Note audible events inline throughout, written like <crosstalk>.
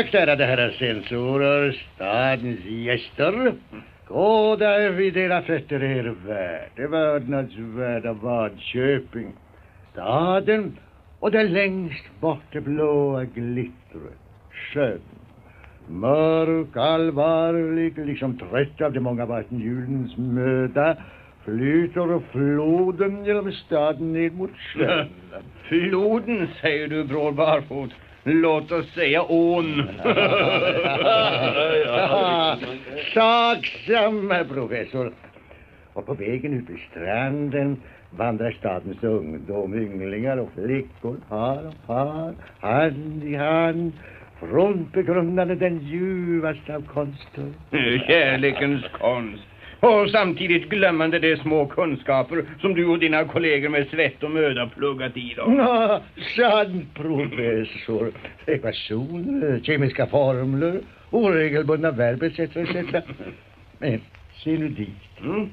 Högt ärade herrar censorer, stadens gäster. Goda vid era fötter er värdevördnadsvärda Vadköping. Staden och det längst bort det blåa glittret. Sjön. Mörk, allvarlig, liksom trött av de många vattenhjulens möda flyter floden genom staden ned mot sjön. Floden, säger du, Bror Barfot. Låt oss säga ån. <laughs> Saksam, herr professor. Och på vägen ut vid stranden vandrar stadens ungdom, ynglingar och flickor, par och par, hand i hand, från begrundande den ljuvaste av konster. Kärlekens konst. Och samtidigt glömmande de små kunskaper som du och dina kollegor med svett och möda pluggat i dem. Ja, sant professor. Ekvationer, kemiska formler, oregelbundna verb etc. etc. Men se nu dit. Mm.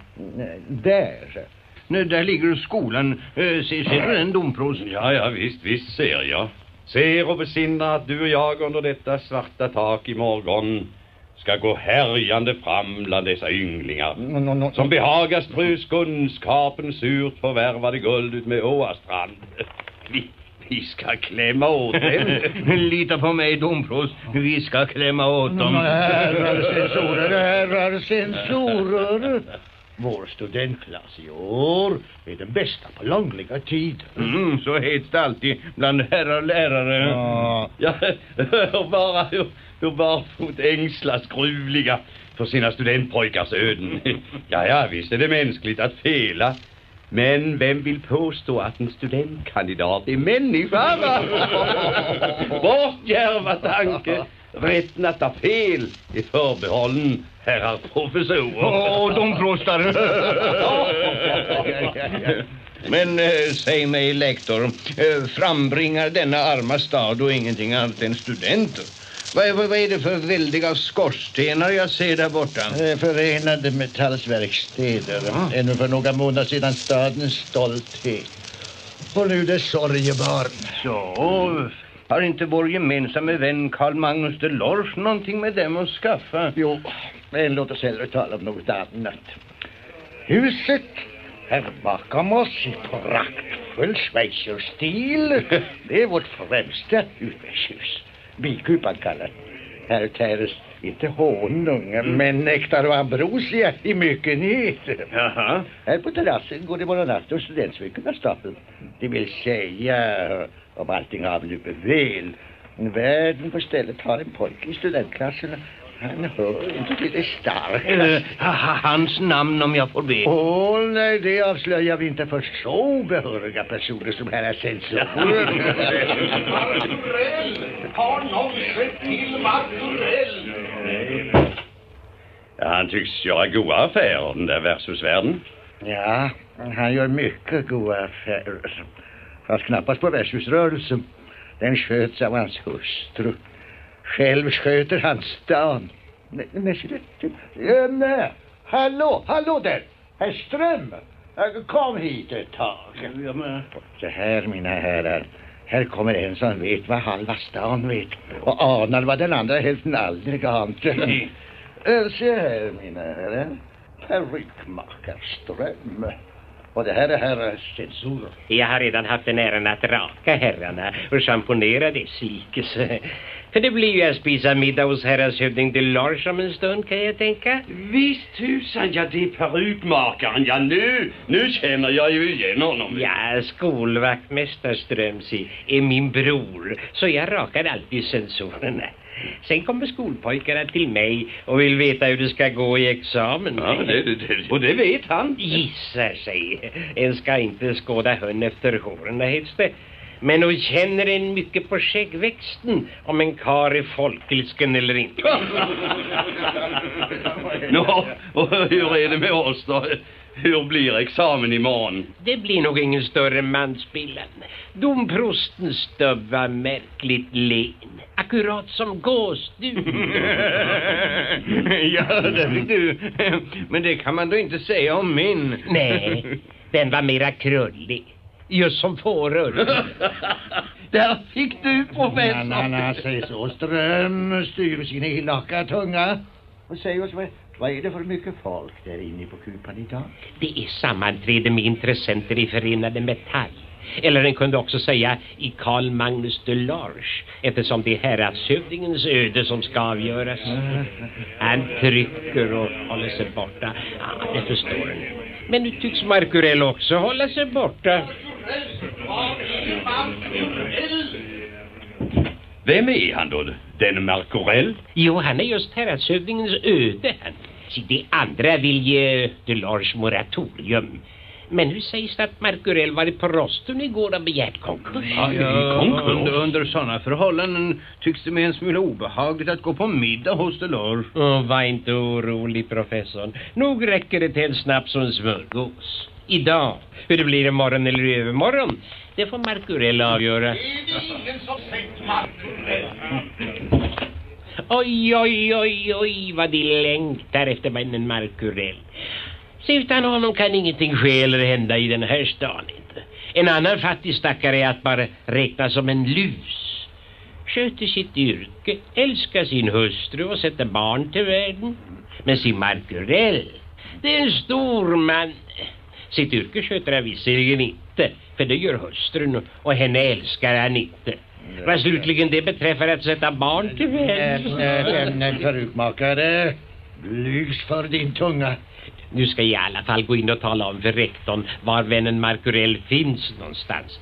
Där. Nu, där ligger skolan. Eh, ser, ser du den, domprost? Ja, ja, visst, visst ser jag. Ser och besinnar att du och jag under detta svarta tak i morgon ska gå härjande fram bland dessa ynglingar No, no, no. som behagar strös kunskapen surt förvärvade guld ut med Åastrand. Vi, vi ska klämma åt dem. <laughs> Lita på mig, domprost. Vi ska klämma åt dem. Herrar censorer, herrar censorer. Vår studentklass i år är den bästa på långliga tid. Mm, så heter det alltid bland herrar lärare. Ja, Ja, <laughs> hör bara hur barfot ängslas gruvliga för sina studentpojkars öden. <laughs> Ja, ja, visst är det mänskligt att fela. Men vem vill påstå att en studentkandidat är människa, va? <laughs> Bort djärva tanke. Rätten att ta fel är förbehållen herrar professorer. Åh, domprostar. <laughs> Men eh, säg mig, lektor, eh, frambringar denna arma stad och ingenting annat än studenter? Vad, vad, vad är det för väldiga skorstenar jag ser där borta? Förenade Metallsverkstäder. Ännu för några månader sedan stadens stolthet. Och nu dess sorgebarn. Så, har inte vår gemensamma vän Karl Magnus de Lors någonting med dem att skaffa? Jo, men låt oss hellre tala om något annat. Huset här bakom oss i praktfull schweizerstil. <laughs> Det är vårt främsta utvägshus. Bikupan kallat. Här täres inte honung, men nektar och ambrosia i myckenhet. Jaha. Här på terrassen går det natt och studentsmycken av stapeln. Det vill säga, om allting avlöper väl. Värden på stället har en pojke i studentklassen. Han hör inte till det starka. Eh, ha- ha- hans namn om jag får be. Åh nej, det avslöjar vi inte för så behöriga personer som här är censorer. Har någon sett till Maturell? Ja, han tycks göra goda affärer, den där värdshusvärden. ja, han gör mycket goda affärer. Fast knappast på värdshusrörelsen. Den sköts av hans hustru. Själv sköter han stan. Nej, det. Ja, nej. Hallå, hallå där! Herr Ström! Kom hit ett tag. Så här, mina herrar. Här kommer en som vet vad halva stan vet och anar vad den andra hälften aldrig ante. <laughs> Eh, Se här, mina herrar. Perukmakarström. Och det här är herr censor. Jag har redan haft den äran att raka herrarna och schamponera dess likelse. För det blir ju att spisa middag hos herrashövding de Lars om en stund kan jag tänka. Visst tusan, ja det är perukmakaren. Ja nu, nu känner jag ju igen honom. Ja, skolvaktmästare Strömsi är min bror, så jag rakar alltid censorerna. Sen kommer skolpojkarna till mig och vill veta hur det ska gå i examen. Ja, det, det, det, och det vet han. Gissar sig. En ska inte skåda hön efter håren, heter det. Men hon känner en mycket på skäggväxten om en kar är folkilsken eller inte. <laughs> Nå, och hur är det med oss då? Hur blir examen imorgon? Det blir nog ingen större mansbillan. Domprostens stubb var märkligt len. Akkurat som gåsdun. <laughs> ja, det vet du. Men det kan man då inte säga om min. Nej, den var mera krullig. Just som fåror. <laughs> Där fick du, professor! Nej, nej, nej, säg så. Ström styr sin elaka tunga. Och säg oss, vad, vad är det för mycket folk där inne på kupan idag? Det är sammanträde med intressenter i Förenade Metall. Eller den kunde också säga i Karl Magnus de Large eftersom det är häradshövdingens öde som ska avgöras. Han trycker och håller sig borta. Ja, det förstår ni. Men nu tycks Markurell också hålla sig borta. Vem är han då? Den Marcorell? Jo, han är just häradshövdingens öde. Han. Det andra vill ge de Large moratorium. Men nu sägs det att Markurell varit på rosten igår och begärt konkurs. Ja, Ja, konkurs. under, under sådana förhållanden tycks det mig en smula obehagligt att gå på middag hos Delors. Åh, var inte orolig, professorn. Nog räcker det till en snaps och en smörgås. Idag. Hur det blir imorgon eller i övermorgon, det får Markurell avgöra. Är det ingen som sett Markurell? Oj, oj, oj, oj, vad de längtar efter vännen Markurell. Så utan honom kan ingenting ske eller hända i den här stan inte. En annan fattig stackare är att bara räkna som en lus. Sköter sitt yrke, älskar sin hustru och sätter barn till världen. Men sin Markurell, det är en stor man. Sitt yrke sköter han visserligen inte, för det gör hustrun och henne älskar han inte. Vad slutligen det beträffar att sätta barn till. Lämna förutmakare. Blygs för din tunga. Nu ska jag i alla fall gå in och tala om för rektorn var vännen Markurell finns någonstans.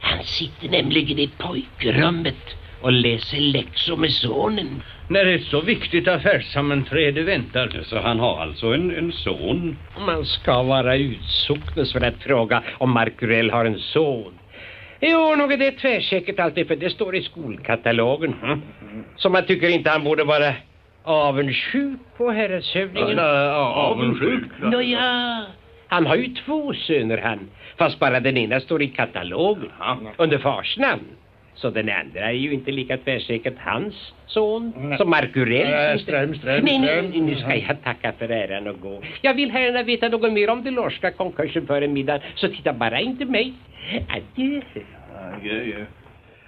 Han sitter nämligen i pojkrummet och läser läxor med sonen. När ett så viktigt affärssammanträde väntar. Så han har alltså en, en son? Man ska vara utsocknes för att fråga om Markurell har en son. Jo, nog är det tvärsäkert allt det, för det står i skolkatalogen. Så man tycker inte han borde vara avundsjuk på herradshövdingen. avundsjuk? Nåja, han har ju två söner han. Fast bara den ena står i katalogen. Under fars namn. Så den andra är ju inte lika tvärsäkert hans son Nej. som Markurell. Äh, Ström, Ström, nej, nej, Ström. nej, nu ska jag tacka för äran och gå. Jag vill herrarna veta något mer om den norska konkursen före middagen. Så titta bara inte mig. Adjö.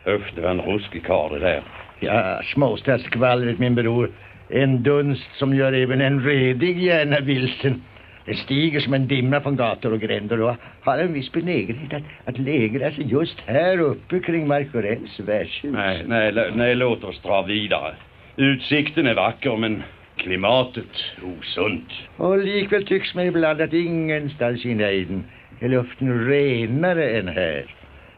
Usch, det var en ruskig karl det där. Ja, småstadsskvallret min bror. En dunst som gör även en redig gärna vilsen. Den stiger som en dimma från gator och gränder och har en viss benägenhet att, att lägra sig just här uppe kring Markurells värdshus. Nej, nej, nej, låt oss dra vidare. Utsikten är vacker, men klimatet osunt. Och likväl tycks mig ibland att ingenstans i nejden är luften renare än här.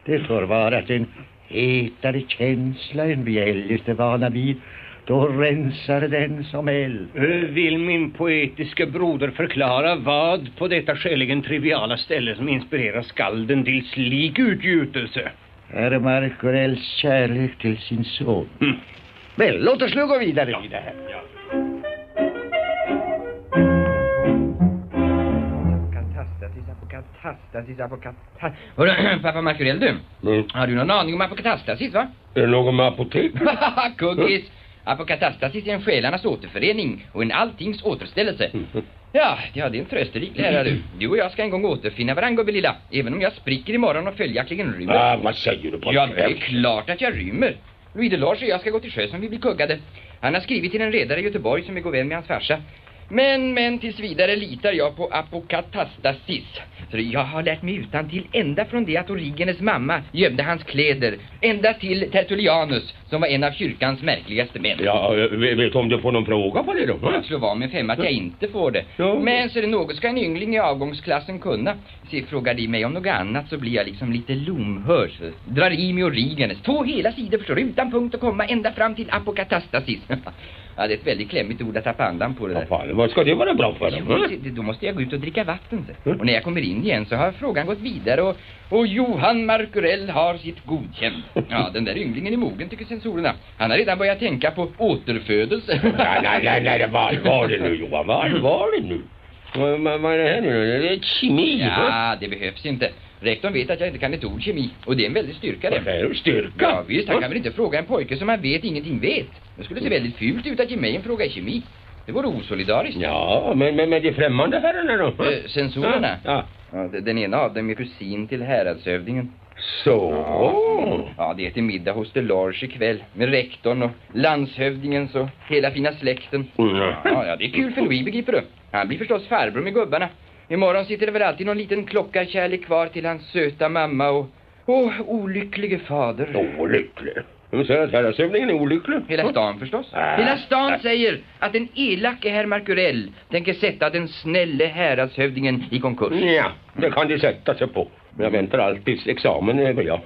Det får vara att en hetare känsla än vi eljest är vana vid. Då rensar den som eld. Vill min poetiska broder förklara vad på detta skäligen triviala ställe som inspirerar skalden till slik utgjutelse? Är Markurells kärlek till sin son. Väl, låt oss nu gå vidare i det här. Apokatastasis, apokatastasis, apokatastasis. Hörru, <clears throat> pappa Markurell du. Har du någon aning om apokatastasis va? Är det någon med apotek? <laughs> Kuggis! Apokatastasis är en själarnas återförening och en alltings återställelse. <laughs> Ja, ja, det är en trösterik lära du. Du och jag ska en gång återfinna varandra, gubbe lilla. Även om jag spricker imorgon och följaktligen rymmer. Ah, vad säger du på Ja, det är klart att jag rymmer. Louis Delors och jag ska gå till sjöss om vi blir kuggade. Han har skrivit till en redare i Göteborg som är god vän med hans farsa. Men, men tills vidare litar jag på apokatastasis. För jag har lärt mig utan till ända från det att Origenes mamma gömde hans kläder. Ända till Tertullianus som var en av kyrkans märkligaste män. Ja, vet om du får någon fråga på det då? Jag slår vad med fem att jag inte får det. Ja. Men så är det något ska en yngling i avgångsklassen kunna. Se, frågar de mig om något annat så blir jag liksom lite lomhörd. Drar i mig Origenes. Två hela sidor förstår utan punkt och komma ända fram till apokatastasis. <laughs> ja, det är ett väldigt klämmigt ord att tappa andan på det där. Vad fan, vad ska det vara bra för Jo, se, Då måste jag gå ut och dricka vatten. Så. Och när jag kommer in igen så har frågan gått vidare och, och Johan Markurell har sitt godkänt. Ja, den där ynglingen är mogen tycker censorerna. Han har redan börjat tänka på återfödelse. Nej, nej, nej, nej, var allvarlig nu Johan, var allvarlig nu. Vad, vad, vad är det här nu? Det är kemi. va? Ja, det behövs inte. Rektorn vet att jag inte kan ett ord kemi. Och det är en väldig styrka det. är? Styrka? Ja, visst, han kan väl inte fråga en pojke som han vet ingenting vet. Det skulle se väldigt fult ut att ge mig en fråga i kemi. Det vore osolidariskt. Ja, men, men med de främmande herrarna då? Eh, censorerna? Ja. Ja, de- den ena av dem är kusin till häradshövdingen. Så. Ja, det är till middag hos Delors ikväll med rektorn och landshövdingens och hela fina släkten. Mm. Ja, ja, det är kul för Louis, begriper du. Han blir förstås farbror med gubbarna. Imorgon sitter det väl alltid någon liten klockarkärlek kvar till hans söta mamma och... Åh, olycklige fader. Olycklig. Vem säger att häradshövdingen är olycklig? Hela stan förstås. Ah. Hela stan säger att den elake herr Markurell tänker sätta den snälle häradshövdingen i konkurs. Ja, det kan de sätta sig på. Men jag väntar alltid examen över, ja.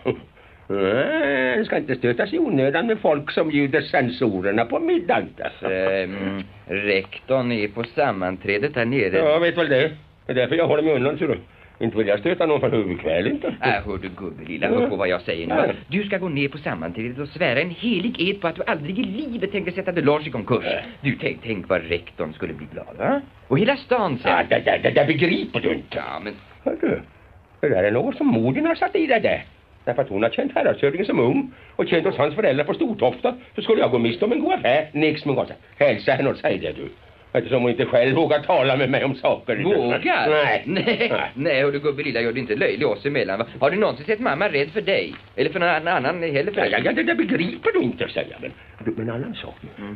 Nej, det ska inte stötas i onödan med folk som bjuder sensorerna på middag. Ehm, rektorn är på sammanträdet där nere. Jag vet väl det. Det är därför jag håller mig undan, ser du. Inte vill jag stöta någon från huvudkväll inte. Äh, hör du gubbe lilla, hör på vad jag säger nu. Ja. Du ska gå ner på sammanträdet och svära en helig ed på att du aldrig i livet tänker sätta Delors i konkurs. Du, tänk, tänk vad rektorn skulle bli glad, va? Och hela stan sen. Ja, det, det, det, det begriper du inte. Ja, men Hör du, det där är något som modern har satt i det där. Därför att hon har känt häradshövdingen som ung och känt hos hans föräldrar på Stortofta så skulle jag gå miste om en god affär. Nix min gosse. Hälsa henne och säg det du. Eftersom hon inte själv vågar tala med mig om saker. vågar? Nej. Nej, nej, hör du gubbe lilla, gör du inte löjlig oss emellan, va? Har du någonsin sett mamma rädd för dig? Eller för någon annan heller för Ja, ja, det där begriper du inte, säger jag. Men, du, men en annan sak.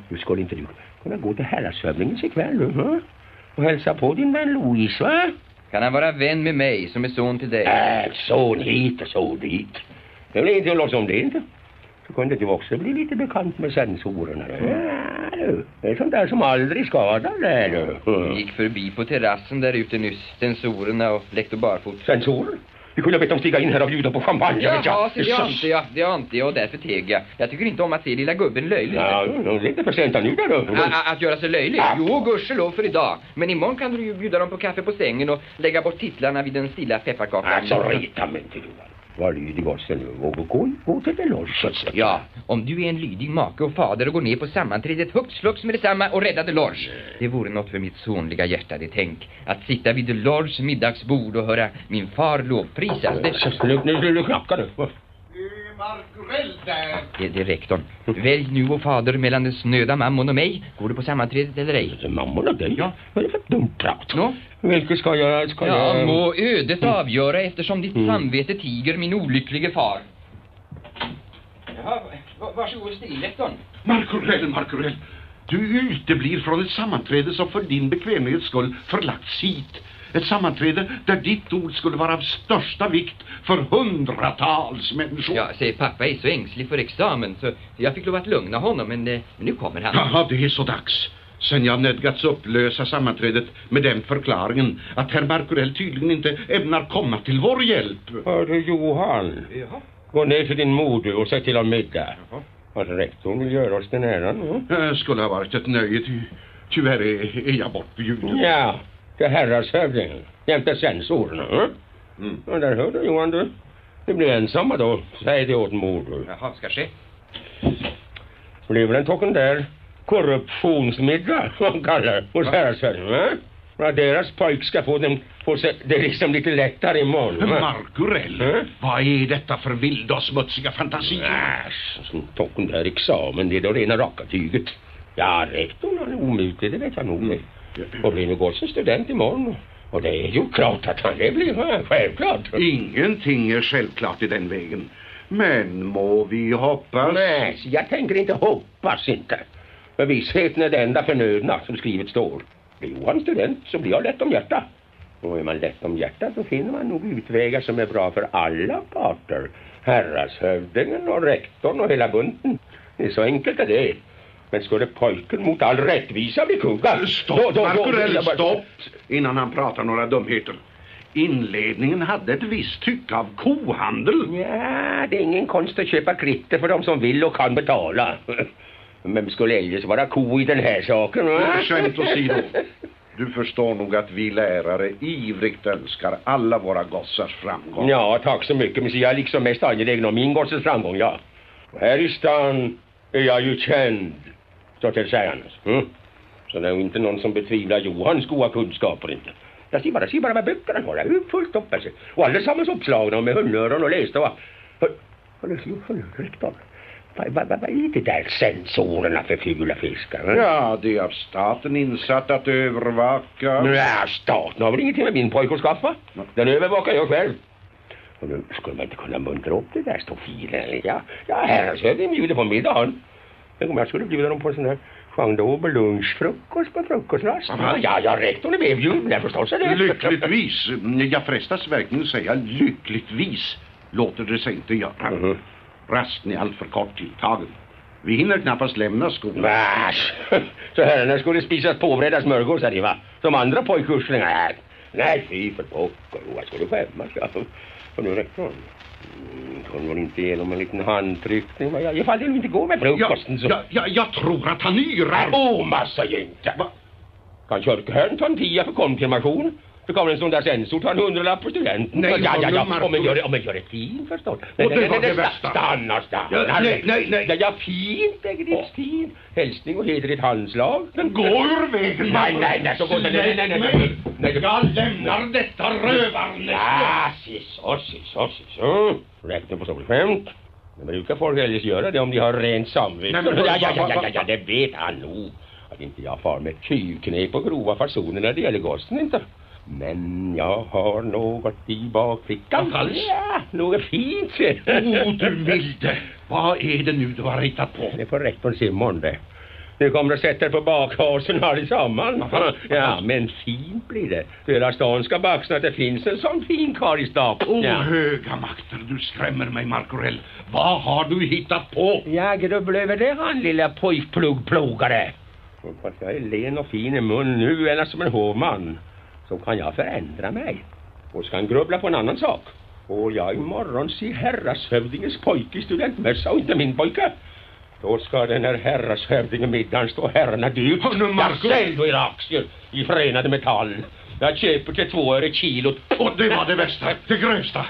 Nu skulle inte du kunna gå till häradshövdingens ikväll, du? Va? Och hälsa på din vän Louise, va? Kan han vara vän med mig som är son till dig? Äh, son hit och son dit. Det är väl ingenting att låtsas om det inte. Så kunde du också bli lite bekant med sensorerna. Ja. Det är sånt där som aldrig skadar det, du. Gick förbi på terrassen där ute nyss, sensorerna och lektor barfot. Sensorer? Vi kunde ha bett dem stiga in här och bjuda på champagne. Jaha, så det ante jag, det ante jag och därför teg jag. Jag tycker inte om att se lilla gubben löjlig. Ja, det är inte för sent nu där, a- Att göra sig löjlig? Ja. Jo, gudskelov för idag. Men imorgon kan du ju bjuda dem på kaffe på sängen och lägga bort titlarna vid den stilla pepparkakan. Alltså, rita mig inte, du. Var lydig gosse nu. Och gå, gå till säga. Ja, om du är en lydig make och fader och går ner på sammanträdet hux flux med detsamma och rädda Delors. Det vore något för mitt sonliga hjärta, det tänk. Att sitta vid Delors middagsbord och höra min far lovprisas. Det, Nu, nu, nu knackar du. Det, det är rektorn. Välj nu och fader mellan den snöda mammon och mig. Går du på sammanträdet eller ej? Mammon och dig? Ja. Vad är det för dumt prat? Nå? Vilket ska jag... Ska Ja, jag... må ödet avgöra eftersom ditt Mm. samvete tiger min olycklige far. Jaha, va- varsågod still, rektorn. Markurell, Markurell. Du uteblir från ett sammanträde som för din bekvämlighets skull förlagts hit. Ett sammanträde där ditt ord skulle vara av största vikt för hundratals människor. Ja, säger pappa är så ängslig för examen så jag fick lov att lugna honom men, eh, men nu kommer han. Jaha, det är så dags. Sen jag nödgats upplösa sammanträdet med den förklaringen att herr Markurell tydligen inte ämnar komma till vår hjälp. Hör du, Johan. Jaha. Gå ner till din mor och säg till om middag. Att rektorn vill göra oss den äran. Mm. Eh, Skulle ha varit ett nöje, ty, tyvärr är, är jag bortbjuden. Ja, till herrashövdingen. Jämte sensorerna. Mm. Mm. Ja, där hör du, Johan, du. Ni blir ensamma då. Säg det åt mor, du. Jaha, ska ske. Blir väl en token där korruptionsmiddag, <laughs> de kallar hos herrashövdingen, va? Ja, deras pojk ska få, den, få se, det liksom lite lättare imorgon, va? Markurell, Mm. vad är detta för vilda och smutsiga fantasier? Äsch, som tocken där examen, det är då rena raka tyget. Ja, rektorn han är omutlig, det vet jag nog det. Och blir nu gossen student imorgon. Och det är ju klart att han det blir, va? självklart. Ingenting är självklart i den vägen. Men må vi hoppas... Nej, så jag tänker inte hoppas inte. För vissheten är det enda förnödna som skrivet står. Blir Johan student så blir jag lätt om hjärta. Och är man lätt om hjärta då finner man nog utvägar som är bra för alla parter. Herrashövdingen och rektorn och hela bunten. Det är så enkelt är det. Men skulle pojken mot all rättvisa bli kuggad... Stopp, Markurell, stopp! Innan han pratar några dumheter. Inledningen hade ett visst tycke av kohandel. Ja, det är ingen konst att köpa kritter för de som vill och kan betala. Vem skulle eljest vara ko i den här saken? va? Skämt åsido. Du förstår nog att vi lärare ivrigt önskar alla våra gossars framgång. Ja, tack så mycket. Men så jag är liksom mest angelägen om min gosses framgång, ja. Och här i stan är jag ju känd, så till sägandes. Mm. Så det är ju inte någon som betvivlar Johans goda kunskaper inte. Jag ser bara, se bara vad böcker han har. Det är ju fullt upp alltså. Och allesammans uppslagna med honnören och lästa va. Hör, hör, hör, hör, rektorn. Vad är det där sensorerna för fula fiskar? va? Ja, det är av staten insatt att övervaka... Nej, staten har väl ingenting med min pojke att skaffa. Den övervakar jag själv. Och nu skulle man inte kunna muntra upp det där stofilen. eller? Ja, ja häradshövdingen bjuder på middagen. Jag skulle bjuda dem på en sån här chandauber lunchfrukost på frukostrast. Ja, ja, ja, rektorn är medbjuden, förstås är det. Lyckligtvis, jag frestas verkligen säga lyckligtvis, låter det sig inte göra. Mhm. Rasten är alltför kort tilltagen. Vi hinner knappast lämna skolan. Vasch! Så herrarna skulle spisas påbredda smörgås här i va? Som andra pojkurslingar. Nej, nej fy för pocker. Jag skulle skämmas. Ja. Och nu rektorn. Kom väl inte igenom en liten handtryckning. va? Ja, ifall det inte går med frukosten så... ja, ja, jag tror att han yrar. Åh, oh, massa jänta! Kan kyrkoherden ta en tia för konfirmation? Så kommer en sån där sensor ta en hundralapp för studenten. Nej, ja, ja, ja. Om man gör det, om man gör det fint förstås. Och det var det sta- värsta. Stanna, stanna. Ja, nej, nej, nej. Ja, ja, fint, det är fint. Hälsning och heder i ett handslag. Gå ur vägen, Nej, nej, nej, så går det. Nej, nej, nej, nej. nej. Jag lämnar detta rövarnäste. Ja, så, så, så. Räkna på solskämt. Det brukar folk eljest göra det om de har rent samvete. Nej, ja, ja, ja, ja, ja, det vet han nog. Att inte jag far med tjuvknep och grova fasoner när det gäller gossen inte. Men jag har något i bakfickan. Ja, något fint. Åh, du milde. Vad är det nu du har hittat på? Det får rektorn se det. Nu kommer att sätta er på bakhasen allesammans. Ja, men fint blir det. Hela stan ska baxna att det finns en sån fin karl i stan. Åh, Ja. höga makter, du skrämmer mig, Markorell. Vad har du hittat på? Jag grubblar över det han lilla fast jag är len och fin i mun nu än som en hovman så kan jag förändra mig. Och ska han grubbla på en annan sak får jag imorgon se herrashövdingens pojke i studentmössa och inte min pojke. Då ska den här herrashövdingen middagen stå herrarna dyrt. Jag säljer era aktier i Förenade Metall. Jag köper till två öre kilot. Och det var det värsta, det grövsta.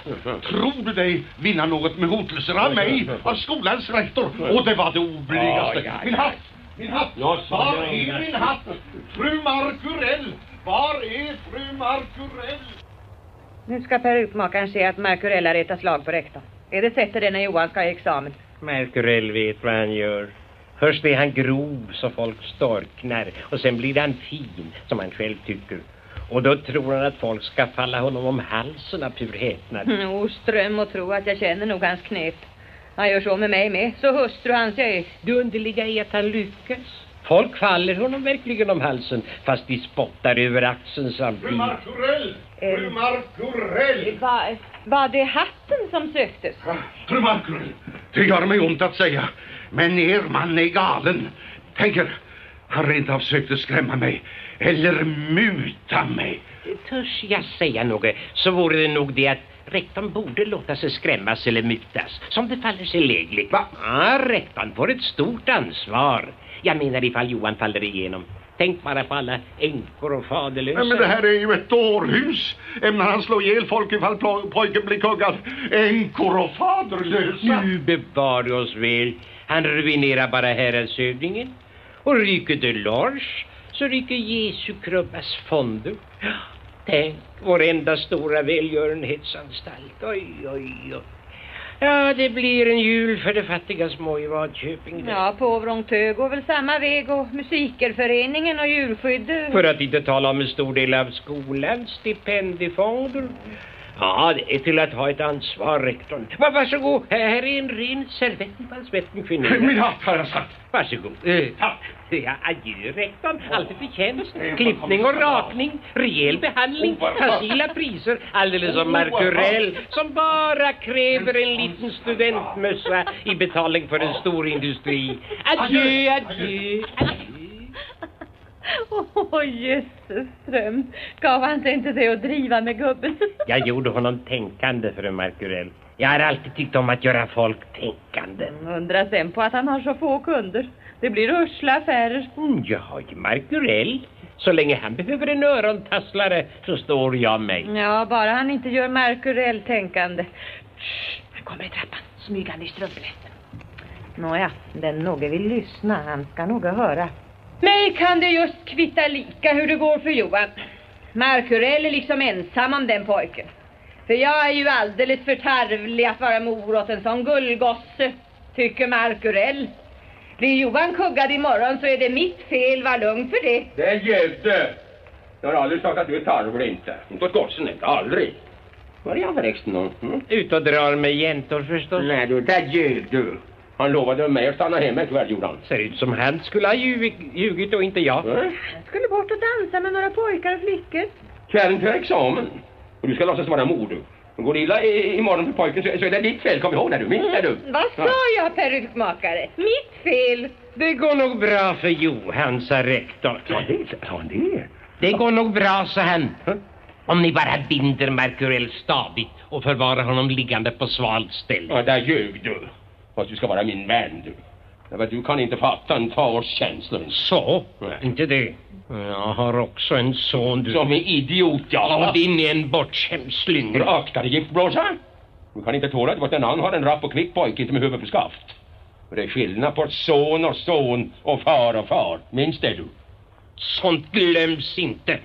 Tror du dig vinna något med hotelser av mig, av skolans rektor? Och det var det oblygaste. Min hatt, min hatt, var är min hatt? Fru Markurell, var är fru Markurell? Nu ska perukmakaren se att Markurella retar slag på rektorn. Är det sättet det när Johan ska ha examen? Merkurell vet vad han gör. Först är han grov så folk storknar och sen blir han fin som han själv tycker. Och då tror han att folk ska falla honom om halsen av pur häpnad. Mm, Oström och tro att jag känner nog hans knep. Han gör så med mig med, så hustru hans jag är. Det underliga är att han lyckas. Folk faller honom verkligen om halsen fast de spottar över axeln samtidigt. Fru Eh. Markurell. Va, var det hatten som söktes? Fru Markurell, det gör mig ont att säga, men er man är galen. Tänker, han rent av sökte skrämma mig, eller muta mig. Törs jag säga något så vore det nog det att rektorn borde låta sig skrämmas eller mutas som det faller sig lägligt. Va? Ja, rektorn får ett stort ansvar. Jag menar ifall Johan faller igenom. Tänk bara på alla änkor och faderlösa. Men det här är ju ett dårhus. Ämnar han slå ihjäl folk ifall pojken blir kuggad? Änkor och faderlösa. Nu bevare oss väl. Han ruinerar bara häradshövdingen. Och ryker Delors så ryker Jesu krubbas fonder. Tänk, vår enda stora välgörenhetsanstalt. Oj, oj, oj. Ja, det blir en jul för de fattiga små i Vadköping. Ja, på Vrångtö går väl samma väg och musikerföreningen och djurskyddet. För att inte tala om en stor del av skolans stipendiefonder. Ja, det är till att ha ett ansvar, rektorn. Va, varsågod, här är en ren servett ifall svetten skiner. <laughs> Min hatt har jag sagt. Varsågod. Eh, Tack. Ja, adjö, rektorn. Alltid förtjänst. Klippning och rakning, rejäl behandling, facila priser. Alldeles som Markurell som bara kräver en liten studentmössa i betalning för en stor industri. Adjö, adjö, adjö. Åh, jösses Ström. Gav han sig inte det att driva med gubben? <laughs> Jag gjorde honom tänkande, fru Markurell. Jag har alltid tyckt om att göra folk tänkande. Undrar sen på att han har så få kunder. Det blir usla affärer. Mm, jag har ju Markurell. Så länge han behöver en örontasslare så står jag mig. Ja, bara han inte gör Markurell tänkande. Shh, han kommer i trappan, smygande i strumplästen. Nåja, den någon vill lyssna, han ska nog höra. Mig kan det just kvitta lika hur det går för Johan. Markurell är liksom ensam om den pojken. För jag är ju alldeles för tarvlig att vara mor åt en sån gullgosse, tycker Markurell. Blir Johan kuggad imorgon så är det mitt fel, var lugn för det. Det är Gävde. Jag har aldrig sagt att du är tarvlig inte. Inte åt gossen inte, aldrig. Var är han förresten då? Mm? Ut och drar med jäntor förstås. Nej du, där ljög du. Han lovade mig att stanna hemma ikväll, gjorde han. Ser ut som han skulle ha ljugit, ljugit och inte jag. Mm? Han skulle bort och dansa med några pojkar och flickor. Kvällen till examen. Och du ska låtsas vara mor du. Går det illa i, imorgon för pojken så, så är det ditt fel, kom ihåg det du. Minns det du. Vad sa jag, perukmakare? Mitt fel. Det går nog bra för Johan, sa rektorn. Ja, det sa han det. Det går nog bra, sa han. Om ni bara binder Merkurell stadigt och förvarar honom liggande på svalt ställe. Ja, där ljög du. Fast du ska vara min vän du. Därför att du kan inte fatta en fars känslor. Så? Nej. Inte det. Jag har också en son, du. Som är idiot, ja. Och din är en bortskämd slyngel. Akta dig, giftblåsa. Du kan inte tåla att en annan har en rapp och kvick pojke inte med huvudet på skaft. För det är skillnad på son och son och far och far. Minns det du? Sånt glöms inte.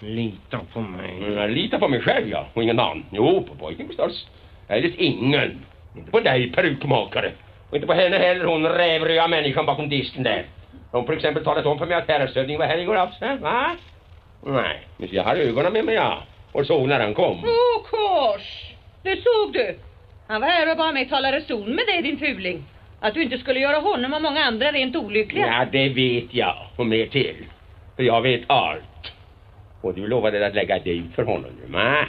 Lita på mig. Mm, Jag litar på mig själv, ja. Och ingen annan. Jo, på pojken förstås. Eller ingen. Inte på dig, perukmakare. Och inte på henne heller, hon rävröa människan bakom disken där. Hon för exempel talat om för mig att herrstövningen var här igår afton. Va? Nej, men jag har ögonen med mig, ja. Och såg när han kom. Åh, kors! Det såg du. Han var här och bad mig tala reson med dig, din fuling. Att du inte skulle göra honom och många andra rent olyckliga. Ja, det vet jag. Och mer till. För jag vet allt. Och du lovade att lägga dig ut för honom. Va?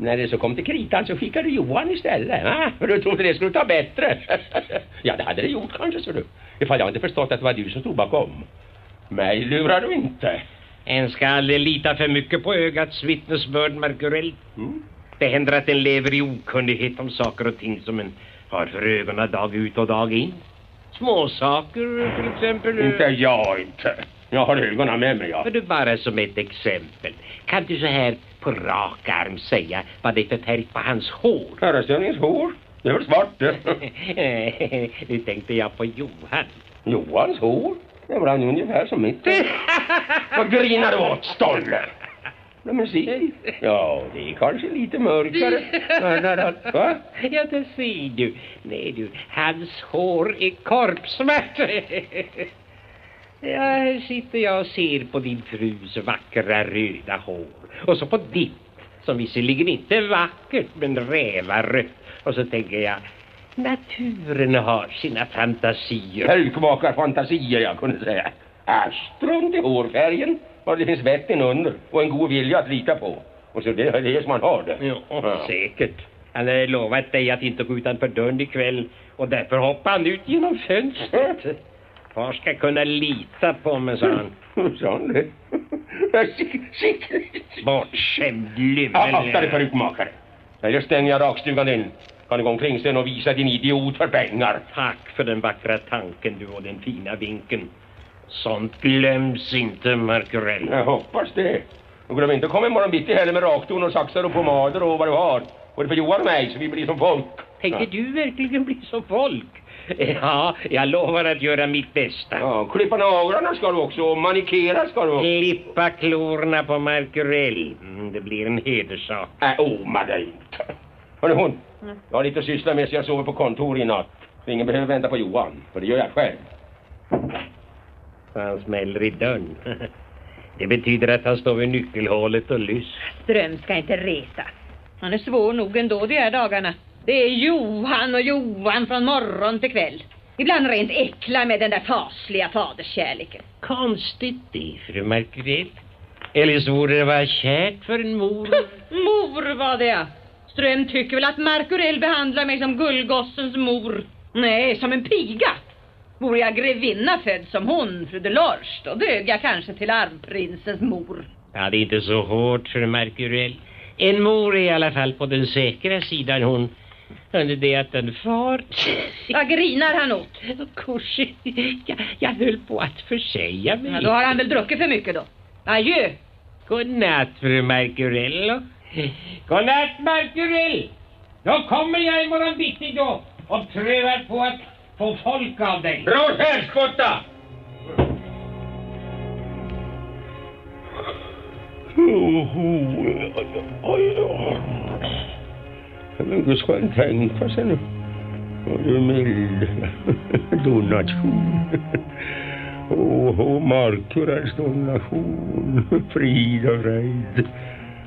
När det så kom till kritan så skickade du Johan istället. Va? För du trodde det skulle ta bättre. <laughs> ja, det hade det gjort kanske, så du. Ifall jag inte förstått att det var du som stod bakom. Mig lurar du inte. En ska aldrig lita för mycket på ögats vittnesbörd, Markurell. Mm. Det händer att en lever i okunnighet om saker och ting som en har för ögonen dag ut och dag in. Småsaker till exempel. Inte jag inte. Jag har ögonen med mig, ja. För du bara som ett exempel. Kan du så här på rak arm säga vad det är för färg på hans hår? Herrestövningens hår. Det är väl svart det. <laughs> nu tänkte jag på Johan. Johans hår. Det var han ungefär som mitt. <laughs> Vad grinar du åt, stolle? Nej men se. Ja, det är kanske lite mörkare. <laughs> Va? Ja, det ser du. Nej du, hans hår är korpsvart. Ja, här sitter jag och ser på din frus vackra röda hår. Och så på ditt, som visserligen inte är vackert, men rävarött. Och så tänker jag, naturen har sina fantasier. Perukmakarfantasier, jag kunde säga. Äsch, strunt i hårfärgen. Bara det finns vett under och en god vilja att lita på. Och så det är det som man har det. Ja, Ja. säkert. Han hade lovat dig att inte gå utanför dörren ikväll och därför hoppade han ut genom fönstret. <laughs> Far ska kunna lita på mig, sa han. <laughs> Sa han det? Bortskämd Ja, Akta dig perukmakare. Eller stänger jag rakstugan in. Kan du gå omkring sen och visa din idiot för pengar. Tack för den vackra tanken du och den fina vinkeln. Sånt glöms inte, Markurell. Jag hoppas det. Och glöm inte att komma imorgon bitti heller med rakton och saxar och pomader och vad du har. Både för Johan och mig så vi blir som folk. Tänker du verkligen bli som folk? Ja, jag lovar att göra mitt bästa. Ja, klippa naglarna ska du också och manikera ska du. Klippa klorna på Markurell. Mm, det blir en hederssak. Äh, oma dig inte. Hörru hon, jag har lite att syssla med så jag sover på kontor i natt. Så ingen behöver vänta på Johan, för det gör jag själv. Han smäller i dörren. <laughs> Det betyder att han står vid nyckelhålet och lyssnar. Ström ska inte resa. Han är svår nog ändå de här dagarna. Det är Johan och Johan från morgon till kväll. Ibland rent äcklar med den där fasliga faderskärleken. Konstigt det, fru Markurell. Eller så borde det vara kärt för en mor. <laughs> Mor var det ja. Ström tycker väl att Markurell behandlar mig som gullgossens mor. Nej, som en piga. Vore jag grevinna född som hon, fru Delors, då dög jag kanske till arvprinsens mor. Ja, det är inte så hårt, fru Markurell. En mor är i alla fall på den säkra sidan hon. Under det att en far... <laughs> Vad grinar han åt? Kors, jag, jag höll på att försäga mig. Ja, då har han väl druckit för mycket då. Adjö. Godnatt, fru Markurell. Godnatt, Markurell. Då kommer jag imorgon bitti då och prövar på att få folk av dig. Bra härskotta! Men Gud ska en tänka sig nu. Och du mild donation. Åh, oh, Markurens donation. Oh, oh, Frid och fröjd.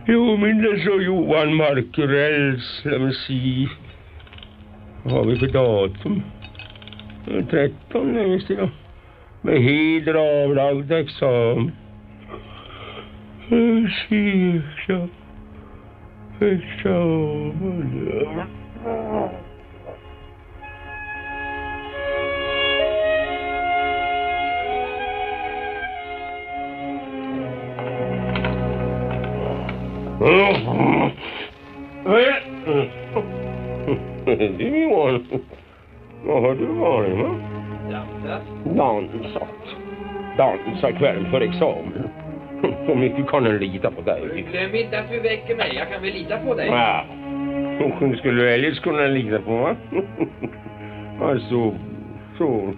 Jo, men så Johan Markurells, låt se. Vad har vi för datum? Den 13 visst idag. Med heder avlagd examen. Sista examen. Du Johan, vad har du varit va? Dansat. Dansat kväll för examen. <laughs> Så mycket kan en lita på dig. Glöm inte att du väcker mig. Jag kan väl lita på dig? Ja. Hon skulle väl eljest kunna lita på va? <laughs> Alltså, så.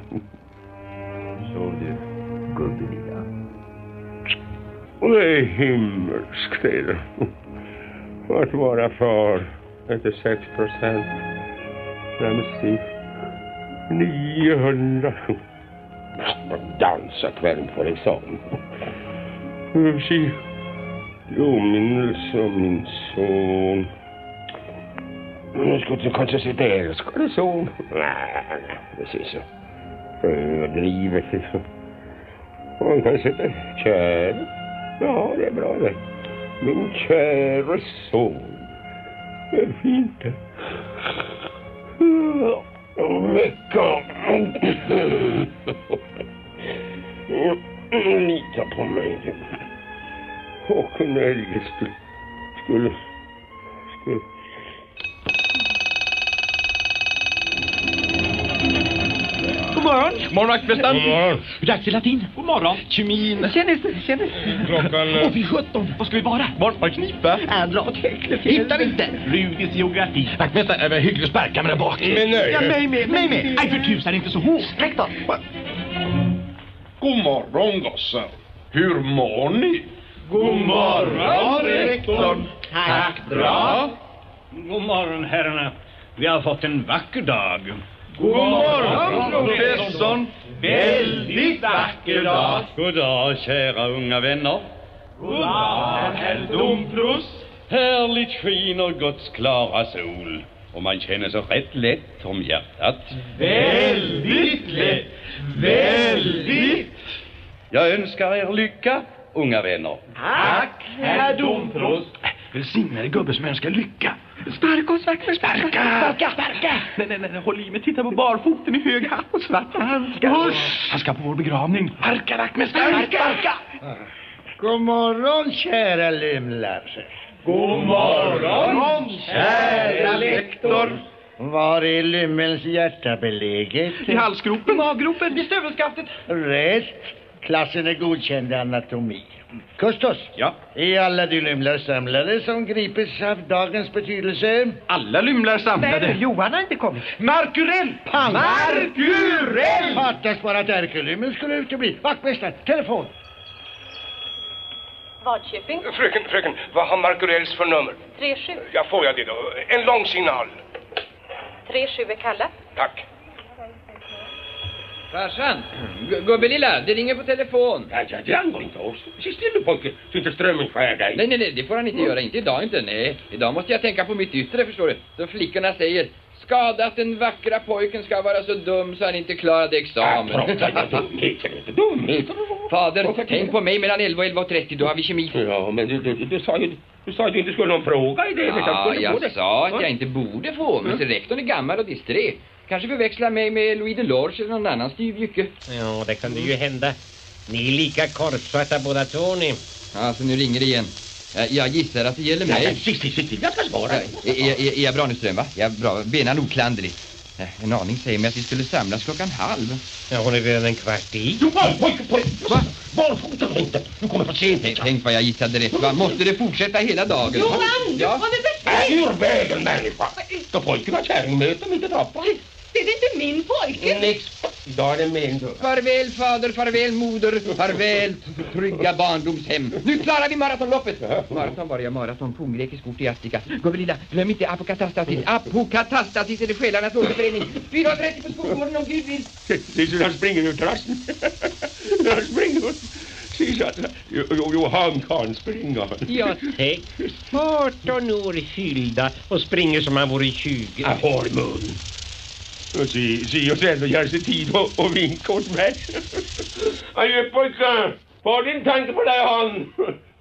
Så du, gubbeliga. Och det är himmelskt det är. Att vara far efter sex procent. Let me see. 900. Dansa kväll för examen. Vi påminnelse Åminnelse om min son. Nu ska du kanske sitta där. Ska son? Nej, nej, precis så. Överdrivet liksom. Man kan sitta kär. Ja, det är bra det. Min käre son. Det är fint det. Vecka. Lita på mig. Och en eljest skulle... skulle... skulle... God morgon. Morgon, vaktmästaren. God morgon. Dags till latin. God morgon. Kemin. Kännes, kännes. Klockan... Och vid 17. Vad ska vi vara? Morgon, knipa. Ädla och tecknet. Hittar inte. Rudis geografi. Vaktmästaren, är hyggligt sparka med där bak. Men nej. Ja, mig med, mig med. Aj, för tusan, inte så hårt. Rektor. God morgon gossar. Hur mår ni? God morgon, rektorn. Tack. Bra. God morgon, herrarna. Vi har fått en vacker dag. God morgon, professorn. Väldigt vacker dag. God dag, kära unga vänner. God dag, herr domprost. Härligt skiner Guds klara sol. Och man känner sig rätt lätt om hjärtat. Väldigt lätt. Väldigt. Jag önskar er lycka, unga vänner. Tack, herr domprost. Välsignade gubbe som önskar lycka. Sparka oss, vaktmästare. Sparka! Sparka, sparka. Nej, nej, nej, håll i mig. Titta på barfoten i hög hatt och svarta handskar. Han ska på vår begravning. Sparka, vaktmästare! Sparka. God morgon, kära lymlar. God morgon, kära lektor. Var är lymmelns hjärta beläget? I halsgropen, maggropen, vid stövelskaftet. Rätt. Klassen är godkänd i anatomi. Kustos. Ja. Är alla de lymlar samlade som gripits av dagens betydelse? Alla lymlar samlade. Nej, Johan har inte kommit. Markurell! Markurell! Fattas bara att ärkelymmen skulle utebli. Vaktmästaren, telefon. Vadköping, Fröken, fröken, vad har Markurells för nummer? 37. Ja, får jag det då? En lång signal. 37 är kallat. Tack. Farsan, gu- gubbe lilla, det ringer på telefon. Ja, ja, det angår inte oss. Sitt still nu pojke, så inte strömmen skär dig. Nej, nej, nej, det får han inte göra. Inte idag inte. Nej, idag måste jag tänka på mitt yttre, förstår du. Så flickorna säger, skada att den vackra pojken ska vara så dum så han inte klarade examen. Fader, tänk på mig mellan 11 och 11.30, då har vi kemi. Ja, men du, du, du, sa ju... Du sa att du inte skulle någon fråga i det. Ja, jag sa att jag inte borde få, men rektorn är gammal och disträ. Kanske förväxlar mig med Louis Delors eller någon annan styv jycke. Ja, det kan ju hända. Ni är lika korvsvarta båda två ni. Ja, så nu ringer det igen. Jag, gissar att det gäller mig. sitt, sitt, sitt, jag ska svara. Är, är, är jag bra nu, Ström, va? Jag är bra. Benan oklanderlig. En aning säger mig att vi skulle samlas klockan halv. Ja, hon är redan en kvart i. Du. Va? Barfota inte. Du kommer för sent. Tänk, tänk vad jag gissade rätt, va? Måste det fortsätta hela dagen? Johan, Ja. Johan är för Nej, ur vägen, människa. Då pojken har kärringmöte mitt i trappan. Det är inte min pojke. Nix. Idag är det min tur. Farväl fader, farväl moder, farväl trygga barndomshem. Nu klarar vi maratonloppet. Maraton var jag, maraton, forngrekisk ort i Astika. Gubbe lilla, glöm inte apokatastasis. Apokatastasis är det själarnas återförening. 4.30 på skolgården om Gud vill. Det är så han springer ut rasten. Han springer ut. Jo, han kan springa. Ja, tänk. 18 år fyllda och springer som han vore 20. Jag har mun. Och se, se oss ändå göra sig tid och, och vinka åt mig. Adjö pojkar. Var din tanke på dig han.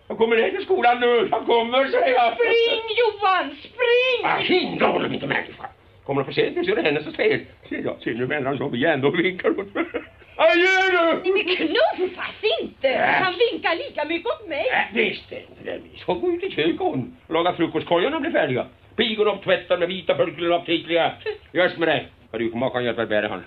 Jag kommer ner till skolan nu. Jag kommer säger jag. Spring Johan, spring! Ah, hindra honom inte människa. Kommer han för sent nu så är det hennes fel. Se, ja, se nu vänder han sig om igen och vinkar åt mig. <laughs> Adjö nu! Men knuffas inte! Han vinkar lika mycket åt mig. Äh, visst inte det. Vi ska gå ut i köket hon. Laga frukostkorgarna blir färdiga. Pigorna upptvättade med vita pulkor aptitliga. Görs med det. Vad du kommer kan hjälpa bära han.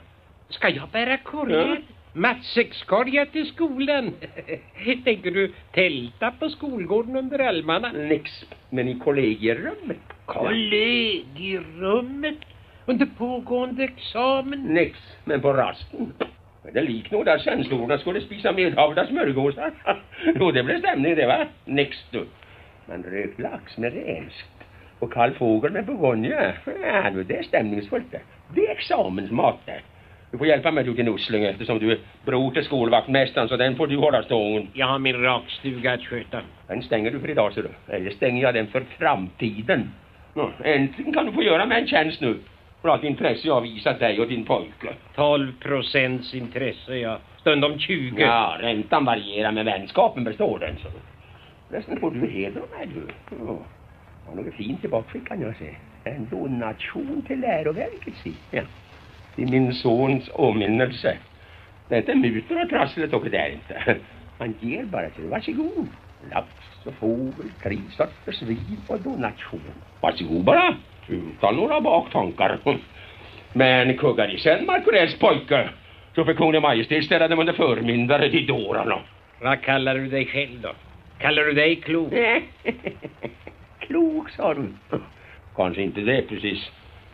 Ska jag bära korgar? Ja. Matsäckskorgar till skolan? <laughs> Tänker du tälta på skolgården under almarna? Nix, men i kollegierummet. Kollegierummet? Under pågående examen? Nix, men på rasten. Det lik nog där tjänsteorna skulle spisa medhavda smörgåsar. <laughs> jo, det blev stämning det va? Nix du. Men rökt lax med renskt och kall fågel med bourgogne. Ja, det är stämningsfullt det. Det är examensmat det. Du får hjälpa mig du till Oslinge eftersom du är bror till skolvaktmästaren så den får du hålla stången. Jag har min rakstuga att sköta. Den stänger du för idag ser du. Eller stänger jag den för framtiden. Nå, äntligen kan du få göra mig en tjänst nu. För allt intresse jag visat dig och din pojke. 12 procents intresse, ja. Stundom 20. Ja, räntan varierar men vänskapen består den så. Resten får du heder av mig du. Ja. Har något fint i bakfickan jag ser. En donation till läroverket si. Ja. Till min sons åminnelse. Det är inte mutor och trassel och det är inte. Man ger bara till varsågod. Lax och fågel, tre sorters vin och donation. Varsågod bara. Utan några baktankar. Men kuggar i sen Markurells pojke. Så för Kunglig Majestät ställa dem under förmyndare till dårarna. Vad kallar du dig själv då? Kallar du dig klok? <laughs> Klok sa du. Kanske inte det precis.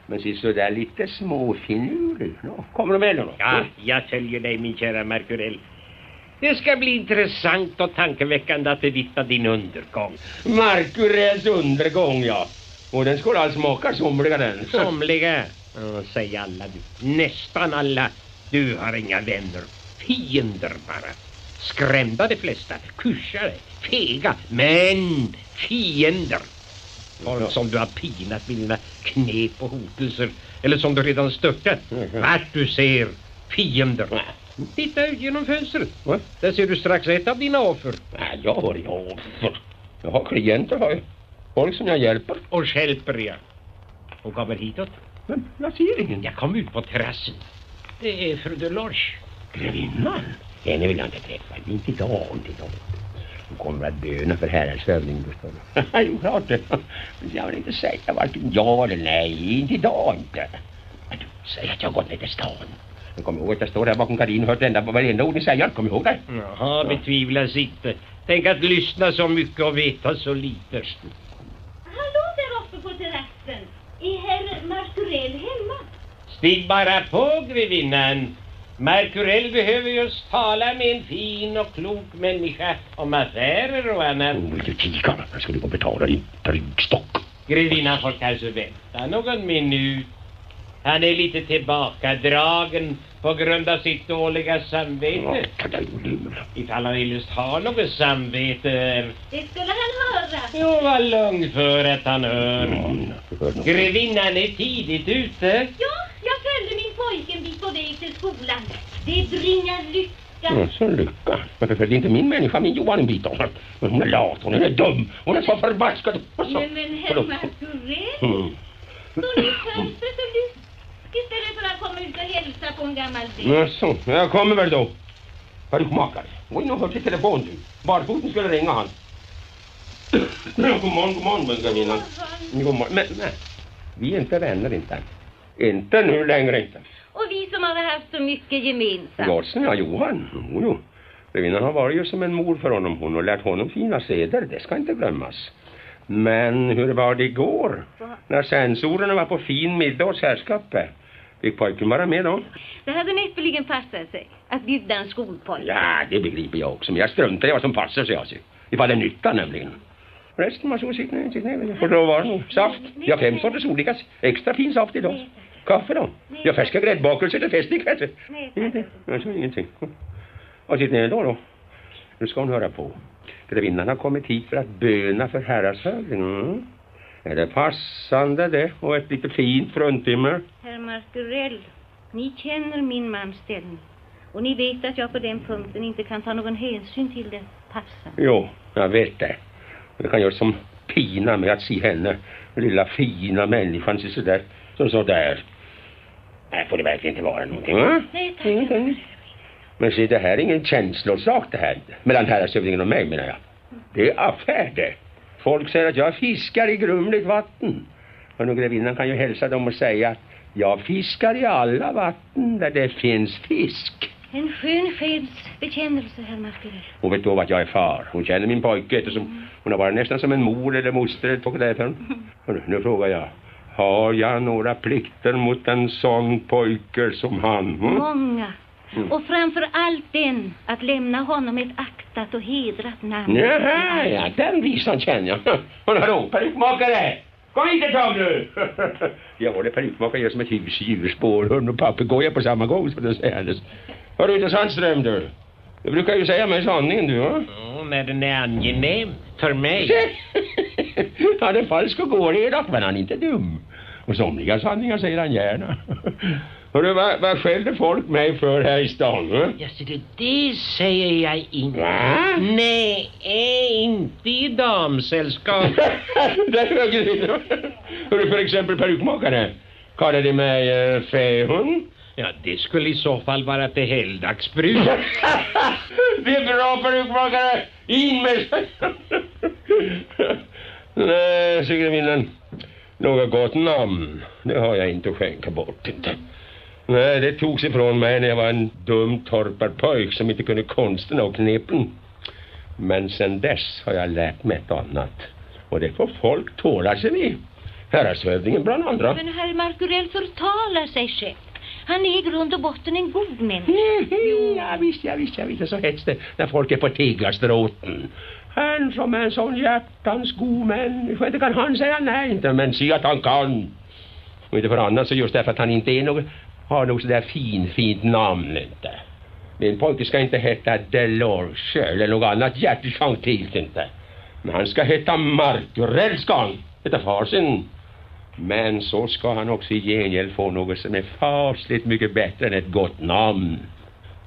Men se så där lite småfinurlig. Nå, kommer du med då? Ja, jag följer dig min kära Merkurell. Det ska bli intressant och tankeväckande att bevittna din undergång. Markurells undergång, ja. Och den skulle alls smaka somliga den. <laughs> Somliga, ja, säg alla du. Nästan alla. Du har inga vänner. Fiender bara. Skrämda de flesta. Kuschare. Fega. Men fiender. Folk som du har pinat med dina knep och hotelser. Eller som du redan störtat. Vart du ser. Fiender. Titta ut genom fönstret. Där ser du strax ett av dina offer. Nej, jag har inga offer. Jag har klienter, har jag. Folk som jag hjälper. Och hjälper jag. Och kommer hitåt. Men jag ser ingen. Jag kom ut på terrassen. Det är fru Delorge. Grevinnan? Henne vill jag inte träffa. Inte idag, inte idag. Hon kommer att böna för häradshövding Gustav. <laughs> jo, klart det. Men jag vill inte säga varken ja eller nej. Inte idag inte. Men du, säg att jag har gått ner till stan. Men kom ihåg att jag står här bakom gardinen och hört varenda, varenda ord ni säger. Kom ihåg det. Jaha, betvivlas inte. Tänk att lyssna så mycket och veta så lite. Hallå där uppe på terrassen. Är herr Markurell hemma? Stig bara på, grevinnan. Merkurell behöver just tala med en fin och klok människa om affärer och annat. Oh, vilket tiga. Jag skulle gå och betala din drygstock. Grevinnan får kanske vänta någon minut. Han är lite tillbakadragen på grund av sitt dåliga samvete. Ifall han just har något samvete. Det skulle han höra. Jo, var lugn för att han hör. Grevinnan är tidigt ute. Ja, jag följde min pojke en bit på väg till skolan. Det bringar lycka. Ja, så lycka. Varför följde inte min människa min Johan en bit om? Men hon är lat, hon är dum, hon är så förbaskad. Alltså, Men, men herr. Markurell, Mm. står i fönstret och lyssnar? Istället för att komma ut och hälsa på en gammal vän. Jaså, jag kommer väl då. Perukmakare, gå in och hör till telefon du. Barfoten skulle ringa han. Ja, god morgon, god morgon, grevinnan. God morgon. Men, nej. Vi är inte vänner inte. Inte nu längre inte. Och vi som har haft så mycket gemensamt. Gossen, ja, Johan. Jo, jo. Grevinnan har varit ju som en mor för honom. Hon har lärt honom fina seder. Det ska inte glömmas. Men hur var det igår? När censorerna var på fin middag hos herrskapet. Fick pojken vara med då? Det hade näppeligen passat sig att bjuda en skolpojke. Ja, det begriper jag också. Men jag struntar i vad som passar sig alltså. Ifall det nyttar nämligen. Resten, varsågod, sitt ner, sitt ner. Får någon saft? Jag har fem sorters olika. Extra fin saft idag. Kaffe då? Jag har färska gräddbakelser till vet du. Nej, Ingenting. Alltså ingenting. Och sitt ner då då. Nu ska hon höra på. Grevinnan har kommit hit för att böna för herrashövdingen. Mm. Är det passande det? Och ett lite fint fruntimmer? Herr Markurell, ni känner min mans ställning. Och ni vet att jag på den punkten inte kan ta någon hänsyn till det passande. Jo, jag vet det. Det kan göra som pina med att se henne. Den lilla fina människan se sådär, som sådär. Nej, får det verkligen inte vara någonting, va? Nej, tack. Ingenting. Men se, det här är ingen känslosak det här. Mellan herrashövdingen och mig, menar jag. Det är affär det. Folk säger att jag fiskar i grumligt vatten. Och nu grevinnan kan ju hälsa dem och säga att jag fiskar i alla vatten där det finns fisk. En skön själs bekännelse, herr Markurell. Hon vet då att jag är far. Hon känner min pojke eftersom hon har varit nästan som en mor eller moster <laughs> nu frågar jag. Har jag några plikter mot en sån pojke som han? Mm? Många. Mm. Och framför allt den att lämna honom ett aktat och hedrat namn. Jaha, ja, den visan känner jag. <laughs> Hallå, perukmakare! Kom hit ett tag nu! <laughs> jag var det perukmakare jag som ett hus i djurspår, hund och papegoja på samma gång, som det sägs. Har du inte Sandström, du? Du brukar ju säga mig sanningen, du, va? Ja, när den är angenäm för mig. <laughs> han är falsk och gårelak, men han är inte dum. Och somliga sanningar säger han gärna. Hörru, vad, vad skällde folk mig för här i stan? Va? Ja, så det, det säger jag inte. Va? Nej, eh, inte i damsällskap. Där hör du. Hörru, för exempel perukmakare. Kallar de mig eh, fähund? Ja, det skulle i så fall vara till helgdagsbruk. <laughs> det är bra perukmakare! In med <laughs> Nej, Sigrid Något gott namn, det har jag inte att skänka bort inte. Nej, det togs ifrån mig när jag var en dum torparpojk som inte kunde konsten och knepen. Men sen dess har jag lärt mig ett annat. Och det får folk tåla sig vid. Herrashövdingen bland andra. Men herr Markurell förtalar sig själv. Han är i grund och botten en god människa. ja, visst, ja, visst, ja, visst. Så hets det när folk är på tiggarstråten. Han som är en sån hjärtans god människa, inte kan han säga nej inte, men se att han kan. Och inte för annat så just därför att han inte är något, har något sådär fin, fint namn inte. Min pojke ska inte heta Delorge eller något annat hjärtesjantilt inte. Men han ska heta Markurell ska han, heta far sin. Men så ska han också i gengäld få något som är fasligt mycket bättre än ett gott namn.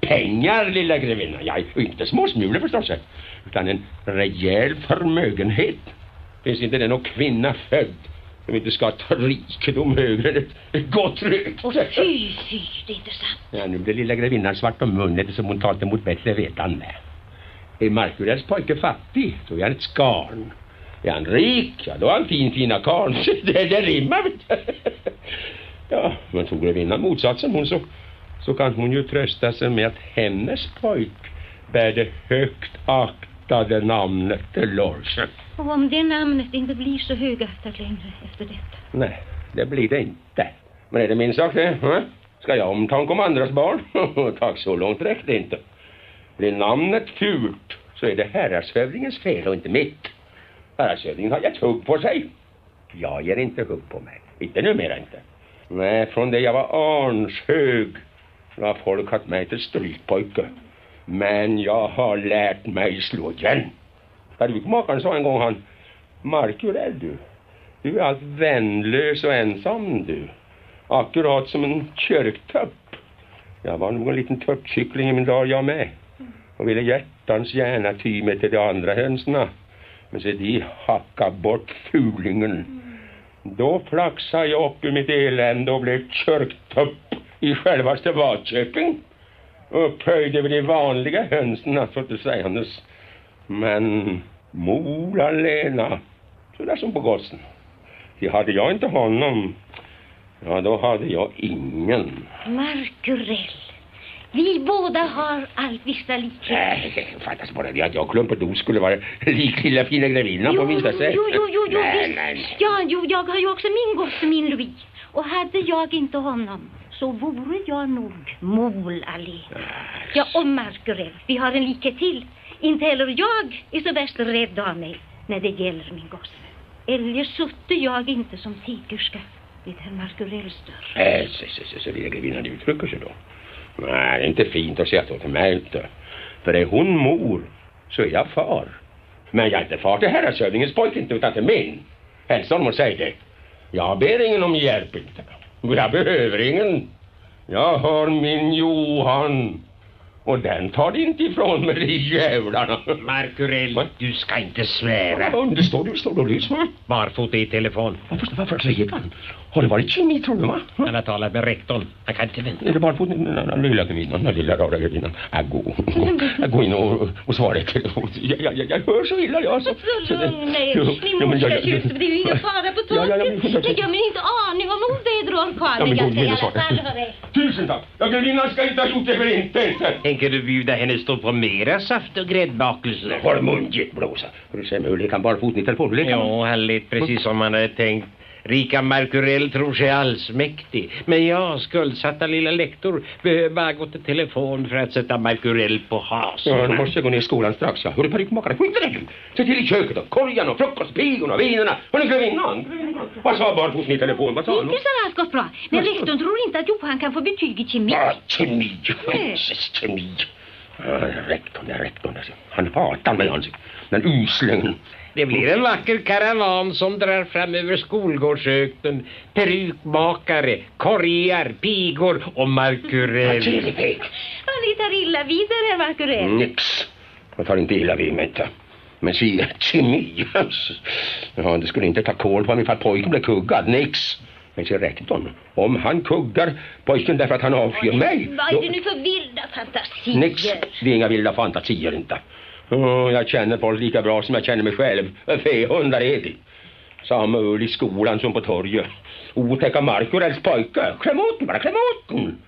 Pengar, lilla grevinna. Ja, inte småsmulor förstås. Utan en rejäl förmögenhet. Finns inte det någon kvinna född som inte ska ett rikedom högre än ett, gott rykte? Och fy, fy, det är inte sant. Ja, nu blir lilla grevinnan svart om munnen eftersom hon talat emot bättre vetande. Är Markurells pojke fattig, så är han ett skarn. Är han rik, ja då är han fin fina karln. <laughs> Det, det rimmar. <laughs> Ja, men tog grevinnan motsatsen hon så, så kan hon ju trösta sig med att hennes pojk bär det högt aktade namnet Delorge. Och om det namnet inte blir så högaktat längre efter detta. Nej, det blir det inte. Men är det min sak det? Va? Ska jag omtanke om andras barn? <laughs> Tack, så långt räcker det inte. Blir namnet fult så är det herrashövdingens fel och inte mitt. Herrashövdingen har gett hugg på sig. Jag ger inte hugg på mig. Inte numera inte. Nej, från det jag var arnshög har folk haft mig till strykpojke. Men jag har lärt mig slå igen. Fabrikmakaren sa en gång han, Markurell du, du är allt vänlös och ensam du. Akkurat som en kyrktupp. Jag var nog en liten tuppkyckling i min dag jag med. Och ville hjärtans gärna ty mig till de andra hönsna. Men se de hacka bort fulingen. Då flaxade jag upp ur mitt elände och blev kyrktupp i självaste Vadköping. Upphöjd över de vanliga hönsen, så att sägandes. Men mor alena, så där som på gossen. Det hade jag inte honom, ja då hade jag ingen. Markurell, vi båda har allt vissa likheter. Nej, fattas bara det att jag klumperdos skulle vara lik lilla fina grevinnan på minsta sätt. Jo, jo, jo, jo, nej, visst. nej. Ja, jo, jag har ju också min gosse, min Louis. Och hade jag inte honom så vore jag nog mol alena. Ja, och Markurell, vi har en likhet till. Inte heller jag är så värst rädd av mig när det gäller min gosse. Eljest sutte jag inte som tigerska vid herr Markurells dörr. Nej, så, så, så, så lilla grevinnan uttrycker sig då. Nej, det är inte fint att säga så till mig inte. För är hon mor så är jag far. Men jag är inte far till häradshövdingens pojke inte, utan till min. Hälsa honom och säg det. Jag ber ingen om hjälp inte. Jag behöver ingen. Jag har min Johan. Och den tar det inte ifrån mig, de jävlarna. Markurell, du ska inte svära. Ja, det står du står och lyssnar. Barfota i telefon. Varför, varför säger han? Har det varit kemi, tror du, va? Han har talat med rektorn. Han kan inte vänta. Är det barfota? Den lilla kvinnan, den lilla rara kvinnan. Jag går. Jag går in och, och svarar i telefon. Jag, jag, jag, jag hör så illa, jag. Så, Så lugn dig. Min mor ska tjuta, för det är ju ingen fara på Ja, ja, ja, taket. men- Jag mig inte aning om oväder och orkan. Ja, men jag gå in och alla svara. Tusen tack. Ja, grevinnan ska inte ha gjort det för inte. Tänker du bjuda henne stå på mera saft och gräddbakelser? Håll mun, getblåsa. Får du mig hur lekan barfoten i telefonen? Lekan. Jo, han lät precis som han hade tänkt. Rika Markurell tror sig allsmäktig. Men jag, skuldsatta lilla lektor, behöver bara gå till telefon för att sätta Markurell på hasen. Ja, nu måste jag gå ner i skolan strax. Ja. Hörru, parykmakare, skynda dig. Se till i köket och korgen och frukostpigorna och vinerna. Hörru, grevinnan. grevinnan. Vad sa barfoten i telefon? Vad sa han? Hittills har allt gått bra. Men rektorn tror inte att Johan kan få betyg i kemi. Ja, kemi. Jesus, kemi. Ja, rektorn, ja, rektorn. Alltså. Han hatar mig, han. Den uslingen. Det blir en vacker karavan som drar fram över skolgårdsöknen. Perukmakare, korgar, pigor och Markurell. Han tar illa vid här, Markurell. Nix. Jag tar inte illa vid mig inte. Men si, <laughs> kemi. Ja, det skulle inte ta kål på mig för att pojken blev kuggad. Nix. Men se rektorn. Om han kuggar pojken därför att han avskyr mig. Vad är det nu för vilda fantasier? Nix. Det är inga vilda fantasier inte. Åh, jag känner folk lika bra som jag känner mig själv. Fehundar är det. Samma öl i skolan som på torget. Otäcka Markurells pojke. Kläm åt den bara, kläm åt den.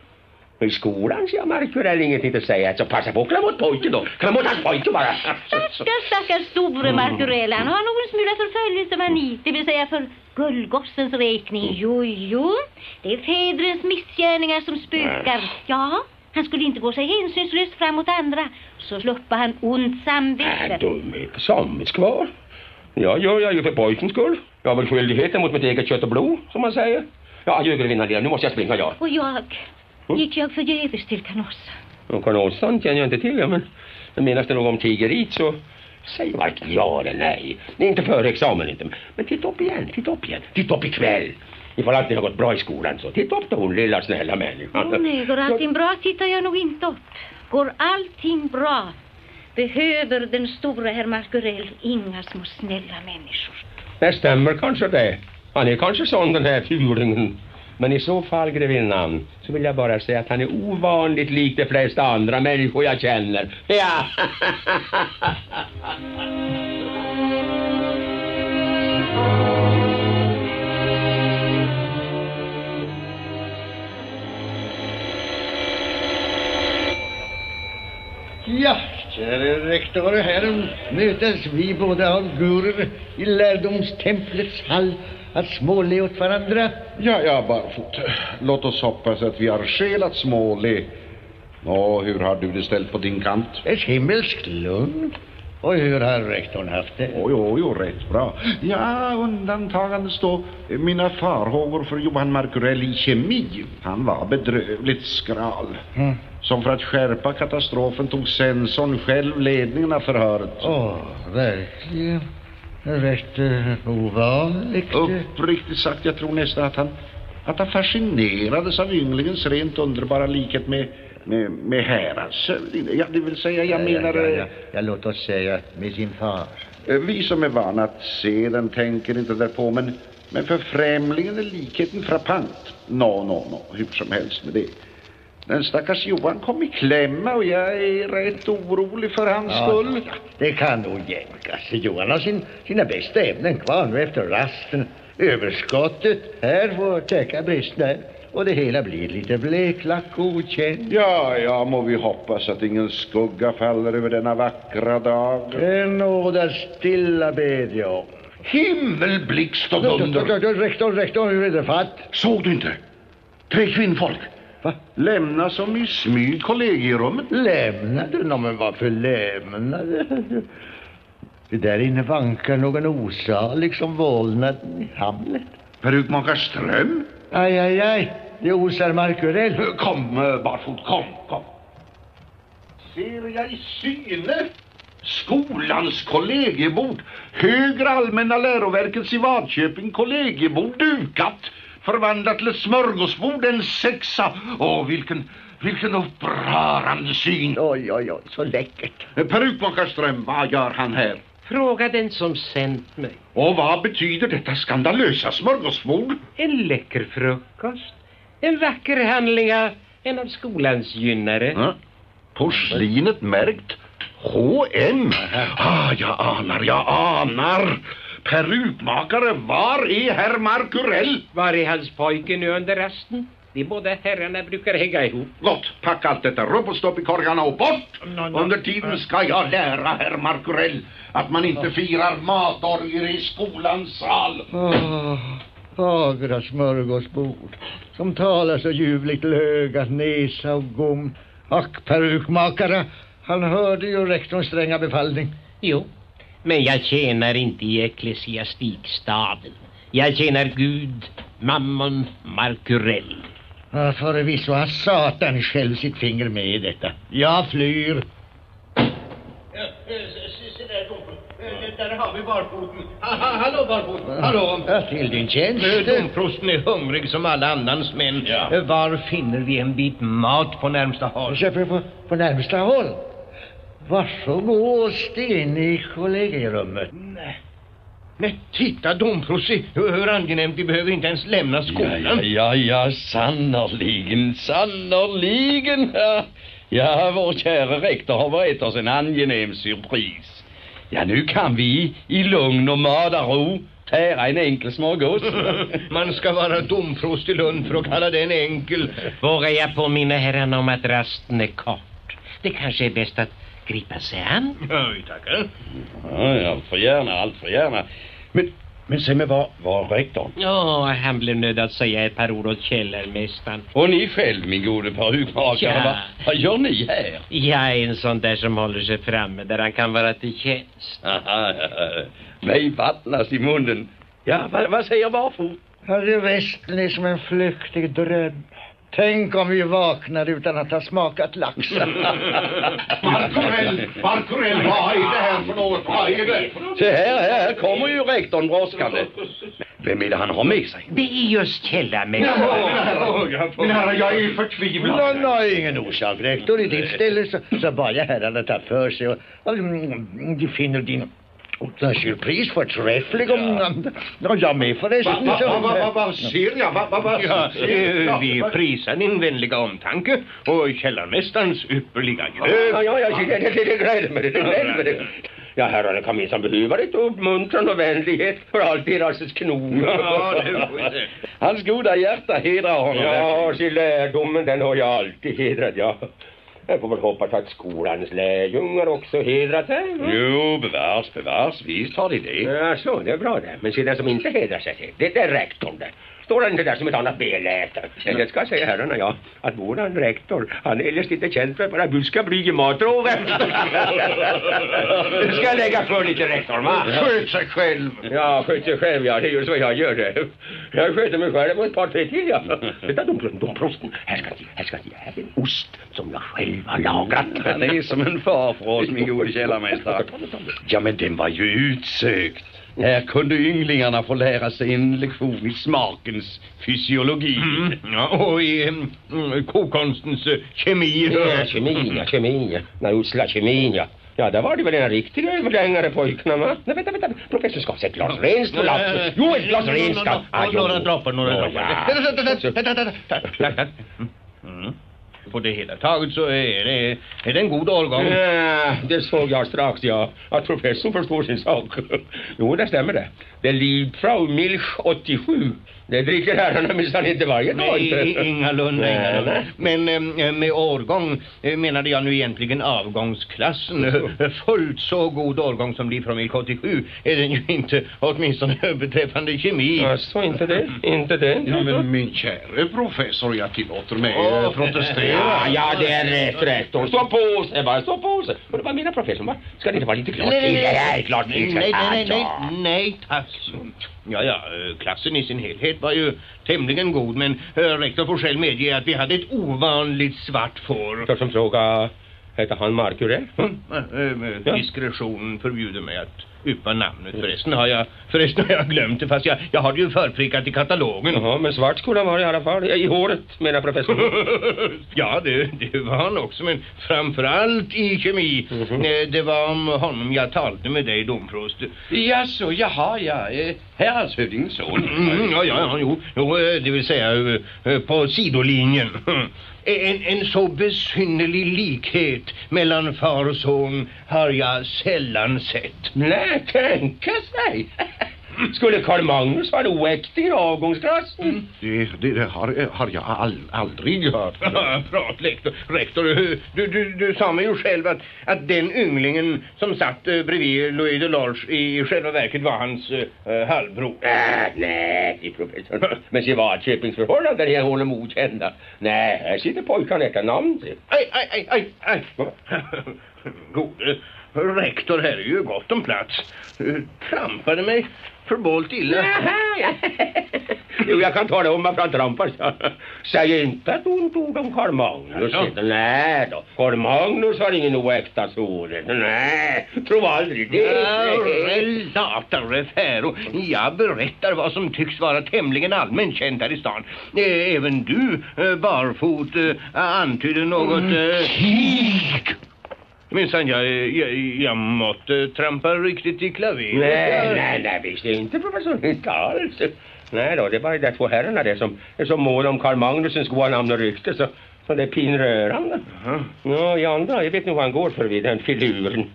I skolan ser jag Markurell ingenting att säga. Så passa på, kläm åt pojken då. Kläm åt hans pojke bara. Stackars, stackars store Markurell. Han har nog en smula förföljelsemani. Det vill säga för gullgossens räkning. Jo, jo. Det är fädrens missgärningar som spökar. Ja, han skulle inte gå sig hänsynslöst fram mot andra. Så sluppe han ont samvete. Dumhet, samvetskvar. Ja, gör jag ju för pojkens skull. Jag har väl skyldigheten mot mitt eget kött och blod, som man säger. Ja, grevinnan lilla, nu måste jag springa, ja. Och jag gick jag förgäves till Canossa. Och Karl känner jag inte till, ja, men, men menas det något om tigeriet så säg varken ja eller nej. Det är inte före examen inte. Men titta upp igen, titta upp igen. Titta upp ikväll. Ifall allting har gått bra i skolan så titta upp då, hon lilla snälla människan. Åh nej, går allting bra tittar jag nog inte upp. Går allting bra behöver den stora herr Markurell inga små snälla människor. Det stämmer kanske det. Han är kanske sån den här fulingen. Men i så fall, grevinnan, så vill jag bara säga att han är ovanligt lik de flesta andra människor jag känner. Ja! <laughs> Ja, käre rektor, här mötes vi båda av gurer i lärdomstemplets hall att småle åt varandra. Ja, ja, Barfot. Låt oss hoppas att vi har skäl att småle. Och hur har du det ställt på din kant? Ett himmelskt lugn. Och hur har rektorn haft det? Oj, oj, oj, rätt bra. Ja, undantagandes då mina farhågor för Johan Markurell i kemi. Han var bedrövligt skral. Mm. Som för att skärpa katastrofen tog sensorn själv ledningen av förhöret. Åh, verkligen. Rätt uh, ovanligt. Uppriktigt sagt, jag tror nästan att han, att han fascinerades av ynglingens rent underbara likhet med, med, med häradshövding. Ja, det vill säga, jag Ja, ja, menar... ja, eh, ja, ja, låt oss säga med sin far. Eh, Vi som är vana att se den tänker inte därpå, men, men för främlingen är likheten frappant. Nå, nå, nå, hur som helst med det. Den stackars Johan kom i klämma och jag är rätt orolig för hans Ja, skull. ja, det kan nog jämkas. Johan har sin, sina bästa ämnen kvar nu efter rasten. Överskottet här får täcka bristerna och det hela blir lite bleklagt godkänt. Ja, ja, må vi hoppas att ingen skugga faller över denna vackra dag. En nåda stilla bed jag om. Himmel, blixt och Du, dunder. du, du, Rektor, rektor, hur är det fatt? Såg du inte? Tre kvinnfolk. Va? Lämna som i smyg kollegierummet. Lämnade? Nå, men varför lämnade? Det där inne vankar någon osalig som vålnaden i Hamlet. Perukmakar Ström. Aj, aj, aj. Det osar Markurell. Kom, eh, Barfot, kom, kom. Ser jag i syne? Skolans kollegiebord. Högre allmänna läroverkets i Vadköping kollegiebord dukat. Förvandlat till ett smörgåsbord, en sexa. Åh, vilken, vilken upprörande syn. Oj, oj, oj, så läckert. Perukmakarström, vad gör han här? Fråga den som sänt mig. Och vad betyder detta skandalösa smörgåsbord? En läcker frukost. En vacker handling av en av skolans gynnare. Ja. Porslinet märkt H&M. Ah, jag anar, jag anar. Perukmakare, var är herr Markurell? Var är hans pojke nu under rasten? De båda herrarna brukar hänga ihop. Gott, packa allt detta och stopp i korgarna och bort. Under tiden ska jag lära herr Markurell att man inte firar matorger i skolans sal. Fagra smörgåsbord som talar så ljuvligt lögat, näsa och gom. Ack, perukmakare, han hörde ju rektorns stränga befallning. Jo, men jag tjänar inte i ecklesiastikstaden. Jag tjänar Gud, mammon, Markurell. Förvisso har Satan själv sitt finger med i detta. Jag flyr. Se där, Där har vi barfoten. Hallå, barfoten. Hallå. Ja, till din tjänst. Domprosten är hungrig som alla andans män. Ja. Var finner vi en bit mat på närmsta håll? Köper på, på närmsta håll. Varsågod och sten i kollegierummet. Nej. Nej, titta domprost, se hur angenämt. Vi behöver inte ens lämna Ja, skolan. ja, ja, ja, sannerligen, sannerligen. <laughs> Ja, ja, vår kära rektor har berett oss en angenäm surpris. Ja, nu kan vi i lugn och mördaro tära en enkel smörgås. <laughs> Man ska vara domprost i Lund för att kalla den enkel. Vågar jag påminna herrarna om att rasten är kort. Det kanske är bäst att gripa sig an. <laughs> Ja, vi tackar. Ja, allt för gärna, allt för gärna. Men, men säg mig, var, var rektorn? Ja, han blev nödd att säga ett par ord åt källarmästaren. Och ni själv, min gode perukmakare, Ja. vad, vad gör ni här? Jag är en sån där som håller sig framme där han kan vara till tjänst. Aha, mig vattnas i munnen. Ja, vad, vad säger Barfot? Herre Västern är som en flyktig dröm. Tänk om vi vaknar utan att ha smakat lax. <laughs> Markurell, Markurell, vad är det här för något? Vad är det? Se här, här, här kommer ju rektorn brådskande. Vem är det han har med sig? Det är just källarmästaren. Mina herrar, jag är förtvivlad. Nå, nå, ingen orsak, rektor. I ditt ställe så, så bad jag herrarna ta för sig och, och mm, de finner din surpris förträfflig. Och, och jag med Va, förresten. va, så- va, va, va, vad ser jag? Va, va, va, Ja, eh, vi prisar din vänliga omtanke och källarmästarens ypperliga gröt. Ja, ja, ja, det, det, det, gläder mig, det gläder mig. Ja, herrarna kan minsann behöva lite uppmuntran och vänlighet för allt deras knog. Ja. Hans goda hjärta hedrar honom. Ja, se lärdomen den har jag alltid hedrat, ja. Jag får väl hoppas att skolans lärjungar också hedrat henne. va? Jo, bevars, bevars. Visst har de det. Ja, så, det är bra det. Men se den som inte hedrar sig, det, det är rektorn det. Står han inte där som ett annat beläte? Det ska jag säga herrarna, ja. Att våran rektor, han är eljest inte känd för att vara buskablyg i matrågan. Det ska jag lägga för lite rektorn, va? Sköt sig själv. Ja, sköt sig själv, ja. Det är ju så jag gör det. Jag sköter mig själv och ett par tre till, ja. Vänta, domprosten, domprosten. Här ska ni, här ska ni. Här är en ost som jag själv har lagrat. Han är som en far för oss, min gode källarmästare. Ja, men den var ju utsökt. Här kunde ynglingarna få lära sig en lektion i smakens fysiologi. Mm, ja, och i mm, kokonstens eh, kemi. Ja, kemin, ja, kemin, ja. Den usla kemin, ja. Ja, där var det väl en riktig överlängare pojkarna, va? Nej, vänta, vänta. Professor ska ha ett glas på lappen. Jo, ett glas. Ah, jo. Några droppar, några Nå, droppar. Vänta, vänta, vänta. Mm. På det hela taget så är det, är det en god årgång. Ja, det såg jag strax, ja. Att professorn förstår sin sak. <laughs> Jo, det stämmer det. Det är Liebfrau Milch 87. Det dricker herrarna minsann inte varje dag. Nej, inte. ingalunda, Nej, ingalunda. nej. Men eh, med årgång eh, menade jag nu egentligen avgångsklassen. Eh, Fullt så god årgång som blir från Milk 87 är den ju inte, åtminstone <laughs> beträffande kemi. Alltså, inte det? Inte det? Ja, men min käre professor, jag tillåter mig eh, protestera. Ja, ja, det är rätt, rektor. Stå på sig, bara stå på sig. Och det var mina professor, va? Ska det inte vara lite klart till? Det är klart nej, till. nej, nej, nej, Ja. nej, nej, tack. Ja, ja, eh, klassen i sin helhet var ju tämligen god, men eh, rektor får själv medge att vi hade ett ovanligt svart får. Jag som fråga, Hette han Markurell? Mm. Äh, diskretion förbjuder mig att yppa namnet. Förresten har jag, förresten har jag glömt det fast jag, jag har det ju förprickat i katalogen. Jaha, men svart skulle han vara i alla fall. I håret, menar professorn. <laughs> ja, det, det var han också, men framförallt i kemi. Mhm. Eh, Det var om honom jag talade med dig, domprost. Jaså, jaha, ja. Eh, Häradshövdingens son. Mm, ja, ja, jo, jo, eh, det vill säga på sidolinjen. <laughs> En, en så besynnerlig likhet mellan far och son har jag sällan sett. Nej, tänka sig. <laughs> Skulle Karl Magnus vara oäktig i avgångsklassen? Det, det, det har, har jag all, aldrig hört. <laughs> Prat, rektor. rektor du, du, du sa mig ju själv att, att den ynglingen som satt eh, bredvid Louis Delors i själva verket var hans eh, halvbror. Äh, nej, det professor. <laughs> Men se Vadköpingsförhållanden är honom okända. Nej, här sitter pojkarna utan namn. Aj, aj, aj, aj, aj. <laughs> Gode rektor, här är ju gott om plats. Du trampade mig förbålt illa. <laughs> Jo, jag kan tala om varför han trampar. Säg inte att ont ord om Karl Magnus. Ja. Nej då, Karl Magnus har ingen oäkta son. Nej, tro aldrig det. Relata refero. Jag berättar vad som tycks vara tämligen allmänt känt här i stan. Eh, Även du, eh, barfot, eh, antydde något... Kik! Minsann, jag, jag, jag måtte trampa riktigt i klaveret. Nej, nej, nej, visst inte professor, inte alls. Nej då, det är bara de två herrarna där som är så måna om Karl Magnusens goda namn och rykte så, så det är pinrörande. Ja, i andra, jag vet nog vad han går för vid den filuren.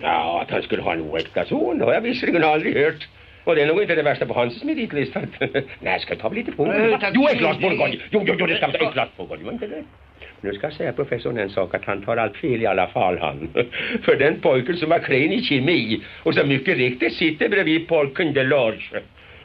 Ja, att han skulle ha en oäkta son, det har jag visserligen aldrig hört. Och det är nog inte det värsta på hans meritlista. <laughs> Nej, ska jag ta lite på Eh. Jo, ett glas Bourgogne. Jo, jo, jo, det ska ta. Ett glas Bourgogne, inte det? Nu ska jag säga professorn en sak att han tar allt fel i alla fall han. <laughs> För den pojken som var klen i kemi och som mycket riktigt sitter bredvid pojken Delage.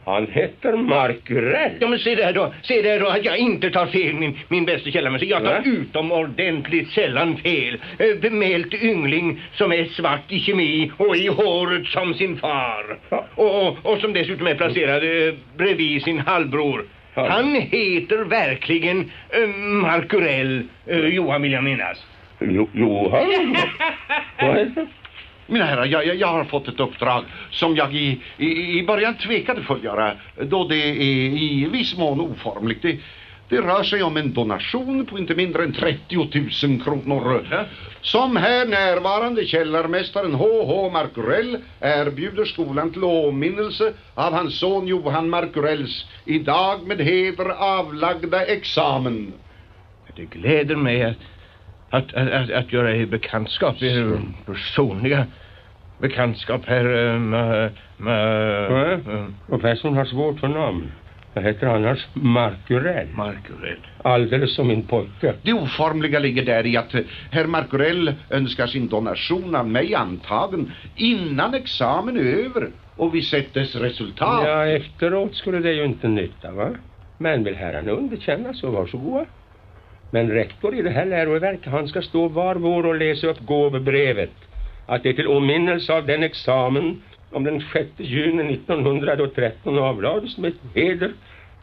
Han heter Markurell. Ja, men se där då. Se där då att jag inte tar fel, min, min bästa källarmästare. Jag tar Va? utomordentligt sällan fel. Bemält yngling som är svart i kemi och i håret som sin far. Och, och, och som dessutom är placerad eh, bredvid sin halvbror. Han heter verkligen eh, Markurell, eh, Johan vill jag minnas. Jo, Johan? <laughs> Vad heter? Mina herrar, jag, jag, jag har fått ett uppdrag som jag i, i, i början tvekade fullgöra då det är i viss mån oformligt. Det, det rör sig om en donation på inte mindre än 30 000 kronor. Som här närvarande källarmästaren H.H. Markurell erbjuder skolan till åminnelse av hans son Johan Markurells idag med heder avlagda examen. Det gläder mig att, att, att, att, att göra er bekantskap, er personliga bekantskap eh, Med, med, Nej, professorn har svårt för namn. Jag heter annars Markurell. Markurell. Alldeles som min pojke. Det oformliga ligger där i att eh, herr Markurell önskar sin donation av mig antagen innan examen är över och vi sett dess resultat. Ja, efteråt skulle det ju inte nytta, va? Men vill herrarna underkänna så varsågoda. Men rektor i det här läroverket, han ska stå var vår och läsa upp gåvobrevet. Att det är till åminnelse av den examen om den 6 juni 1913 avlades med heder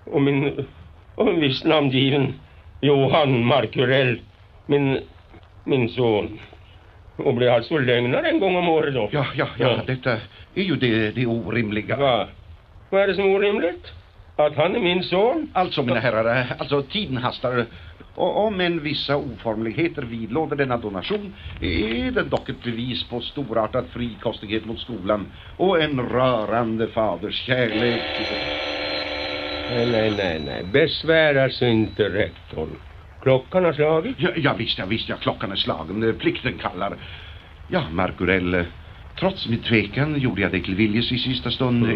och min, och en viss namngiven Johan Markurell, min, min son. Och blir alltså lögnare en gång om året då. Ja, ja, ja, detta är ju det, det orimliga. Va? Vad är det som är orimligt? Att han är min son? Alltså, mina herrar, alltså tiden hastar. Och om en vissa oformligheter vidlåder denna donation är den dock ett bevis på storartad frikostighet mot skolan och en rörande faderskärlek. Nej, nej, nej, nej. Besvära sig inte rektorn. Klockan har slagit. Ja, ja visst, ja visst, ja, klockan är slagen. Plikten kallar. Ja, Markurell, trots min tvekan gjorde jag dig till viljes i sista stund. Är,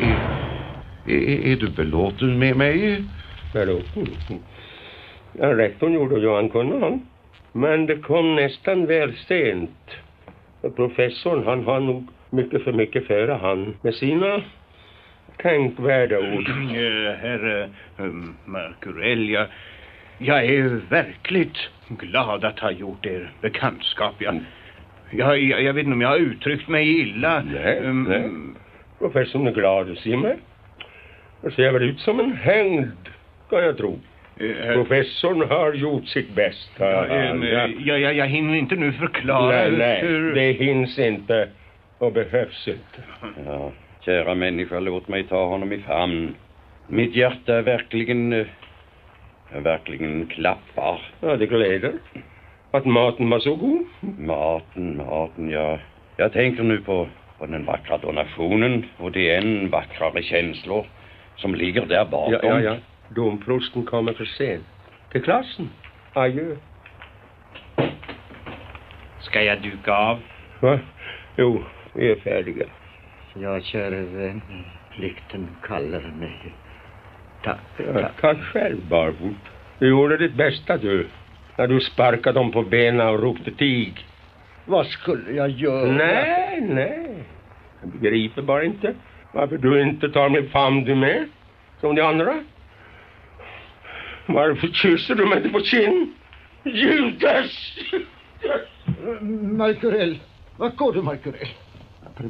är, är du belåten med mig? Belåten? Rektorn gjorde ju han kunde han. Men det kom nästan väl sent. Professorn, han har nog mycket för mycket före han med sina tänkvärda ord. <clears throat> Eh, Herr eh, Markurell, jag, jag är verkligt glad att ha gjort er bekantskap. Jag, jag, jag, jag vet inte om jag har uttryckt mig illa. Nej, Ehm, nej. Professorn är glad, se mig. Och ser väl ut som en hängd, kan jag tro. Professorn har gjort sitt bästa. Ja, ehm, ja, ja, jag hinner inte nu förklara nej, nej, hur... det hinns inte och behövs inte. Ja, kära människa, låt mig ta honom i famn. Mitt hjärta är verkligen, eh, verkligen klappar. Ja, det gläder. Att maten var så god. Maten, maten, ja. Jag tänker nu på, på den vackra donationen och de än vackrare känslor som ligger där bakom. Ja, ja, ja. Domprosten kommer för sent. Till klassen. Adjö. Ska jag duka av? Va? Jo, vi är färdiga. Ja, käre vän. Plikten kallar mig. Tack, Ja, tack själv, Barfot. Du gjorde ditt bästa, du. När du sparkade dem på benen och ropte tig. Vad skulle jag göra? Nej, nej. Jag begriper bara inte varför du inte tar min famn du med, som de andra. Varför kysser du mig inte på kinn? Judas! Markurell. Vart går du, Markurell?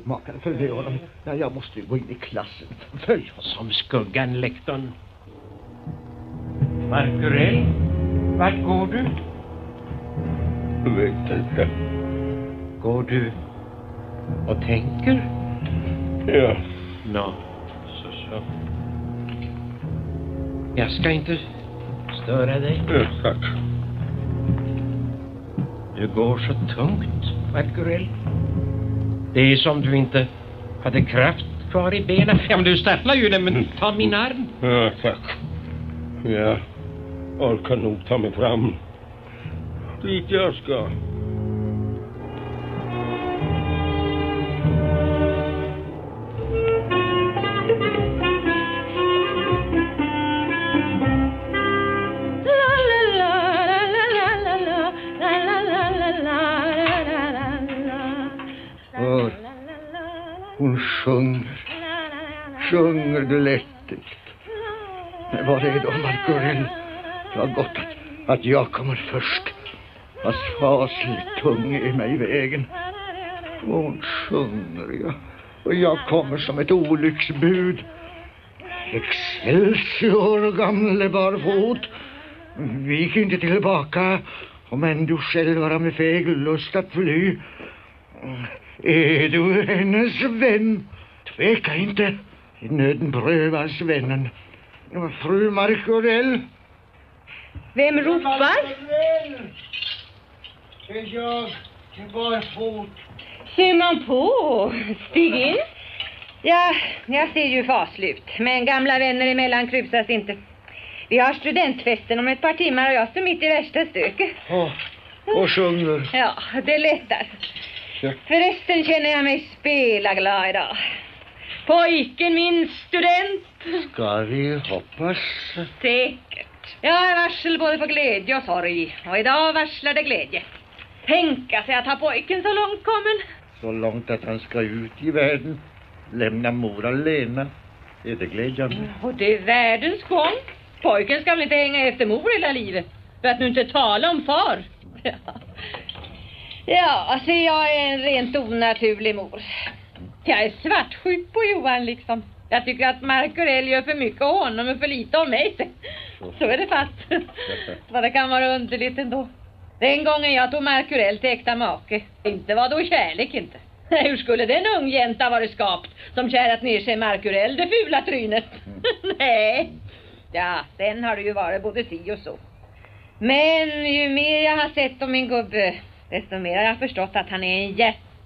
Makare, följ med honom. Ja, jag måste ju gå in i klassen. Följ honom. Som skuggan, lektorn. Markurell, vart går du? Jag vet inte. Går du och tänker? Ja. Nå, så så. Jag ska inte störa dig. ja tack. Du går så tungt, Markurell. Det är som du inte hade kraft kvar i benen. Ja, men du stapplar ju den, men ta min arm. Ja, tack. Jag orkar nog ta mig fram. Dit jag ska. Att, jag kommer först. Fast fasligt tung är mig i vägen. Hon sjunger, ja. Och jag kommer som ett olycksbud. Excelsior, gamle barfot. Vik inte tillbaka, om än du själv vara med feg lust att fly. Är du hennes vän? Tveka inte. I nöden prövas vännen. Fru Markurell. Vem ropar? Det är jag, barfot. Ser man på? Stig in. Ja, jag ser ju faslut. Men gamla vänner emellan krusas inte. Vi har studentfesten om ett par timmar och jag står mitt i värsta stöket. Och, och sjunger. Ja, det lättar. Ja. Förresten känner jag mig spelaglad idag. Pojken min student. Ska vi hoppas? Säkert. Jag är varsel både på glädje och sorg. Och idag varslar det glädje. Tänka sig att ha pojken så långt kommen. Så långt att han ska ut i världen. Lämna mor alena. Är det glädjande? Och det är världens gång. Pojken ska väl inte hänga efter mor hela livet. För att nu inte tala om far. <laughs> Ja, ja alltså jag är en rent onaturlig mor. Jag är svartsjuk på Johan liksom. Jag tycker att Markurell gör för mycket av honom och för lite av mig. Så är det fast. <laughs> Vad det kan vara underligt ändå. Den gången jag tog Markurell till äkta make. Inte var då kärlek inte. Hur skulle den ung jänta varit skapt som kärat ner sig Markurell, det fula trynet? <laughs> Nej. Ja, sen har det ju varit både si och så. Men ju mer jag har sett om min gubbe, desto mer har jag förstått att han är en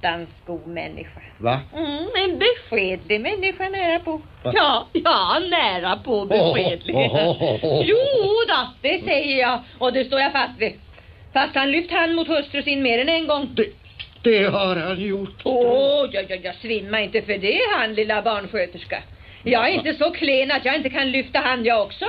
hjärtans god människa. Va? Mm, en beskedlig människa nära på. Va? Ja, ja, nära på beskedlig. Oh, oh, oh, oh. Jo då, det säger jag och det står jag fast vid. Fast han lyft hand mot hustru sin mer än en gång. Det, det har han gjort. Åh, ja, ja, ja, svimma inte för det han lilla barnsköterska. Jag är inte så klen att jag inte kan lyfta hand jag också.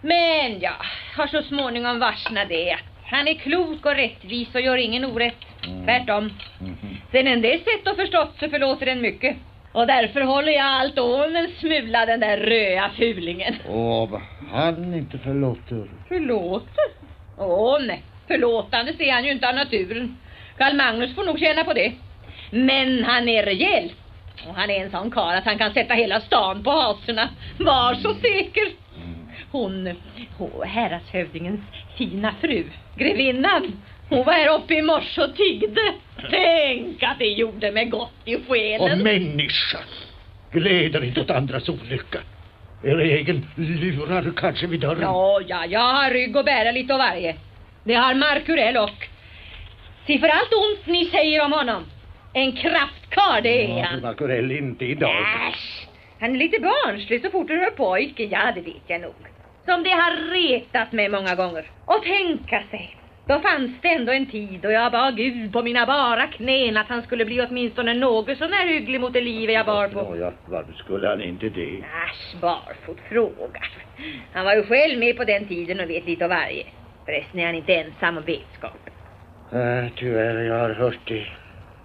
Men jag har så småningom varsnat det han är klok och rättvis och gör ingen orätt. Tvärtom. Sen en det sätt och förstått så förlåter den mycket. Och därför håller jag allt om en smula den där röda fulingen. Åh, vad han inte förlåter. Förlåter? Åh nej, förlåtande ser han ju inte av naturen. Karl Magnus får nog känna på det. Men han är rejäl. Och han är en sån karl att han kan sätta hela stan på hasorna. Var så säker. hon, hon häradshövdingens fina fru, grevinnan. Hon var här uppe i morse och tiggde. Tänk att det gjorde mig gott i Och själen. människan gläder inte åt andras olycka. Er egen lurar kanske vid dörren. Ja, ja, jag har rygg och bära lite av varje. Det har Markurell och. Se för allt ont ni säger om honom. En kraftkarl, det är Ja, han. Markurell inte idag. Äsch! Han är lite barnslig så fort det rör pojken, ja det vet jag nog. Som det har retat mig många gånger. Och tänka sig, då fanns det ändå en tid då jag bad Gud på mina bara knän att han skulle bli åtminstone något sån här hygglig mot det livet jag bar på. Nåja, varför skulle han inte det? Äsch, barfot fråga. Han var ju själv med på den tiden och vet lite av varje. Förresten är han inte ensam om vetskapen. Äh, tyvärr, jag har hört det.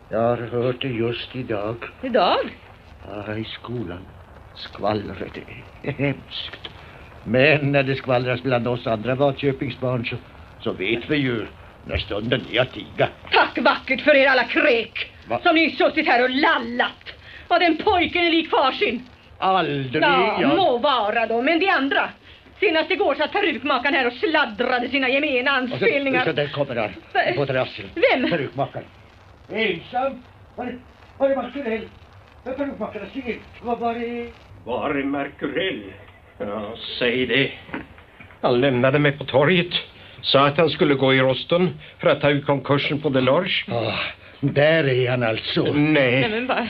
Jag har hört det just idag. Idag? Ja, i skolan. Skvallret det är <laughs> hemskt. Men när det skvallras bland oss andra Vadköpingsbarn så, så vet vi ju när stunden är att tiga. Tack vackert för er alla kräk. Va? Som ni suttit här och lallat. Och den pojken är lik farsin. Aldrig Ja, jag... må vara då, men de andra. Senast igår satt perukmakaren här och sladdrade sina gemena Och så, anspelningar. så där kommer han Va- på terrassen. Vem? Perukmakaren. Ensam. Var är, var är Markurell? Perukmakaren, se. Vad var det? Var är Markurell? Ja, säg det. Han lämnade mig på torget. Sa att han skulle gå i Roston för att ta ut konkursen på Delors. Ah, där är han alltså. Nej, Nej. men vad...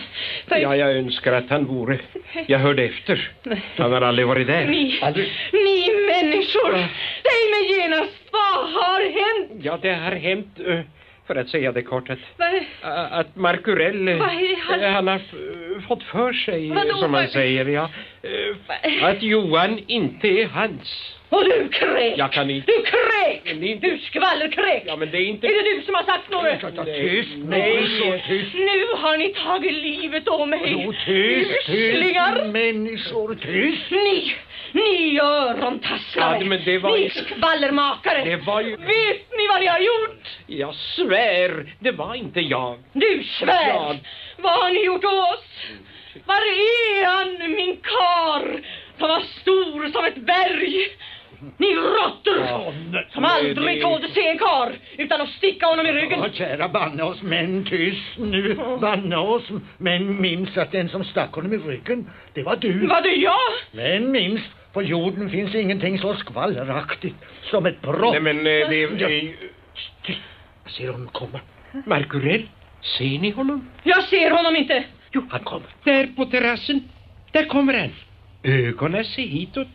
vad- Ja, jag önskar att han vore. Jag hörde efter. Han har aldrig varit där. Ni, Aldrig. ni människor! Säg mig genast, vad har hänt? Ja, det har hänt, eh, för att säga det kort, att, att Markurell, eh, han? eh, han har fått för sig, Vadå, som man säger, ja, att Johan inte är hans. Och du kräk! Jag kan inte... Du kräk! Men inte- Du skvallerkräk! Ja, men det är inte... Är det du som har sagt något? Tyst, Nej. så tyst. Nu har ni tagit livet av mig. Jo, tyst, Uslingar! människor, tyst. Ni, ni örontassare! Ja, men det var Ni skvallermakare! Det var ju... Vet ni vad ni har gjort? Jag svär, det var inte jag. Du svär! Ja. Vad har ni gjort oss? Var är han, min kar? Som var stor som ett berg. Ni råttor! Som aldrig det- tålde se en kar utan att sticka honom i ryggen. Ja, kära banne oss män, tyst nu. Banne oss. Men minns att den som stack honom i ryggen, det var du. Var det jag? Men minns, på jorden finns ingenting så skvalleraktigt som ett brott. Nej, men eh, det Ja. Jag ser honom komma. Markurell, ser ni honom? Jag ser honom inte. Jo, han kommer. Där på terrassen. Där kommer han. Ögonen ser hitåt.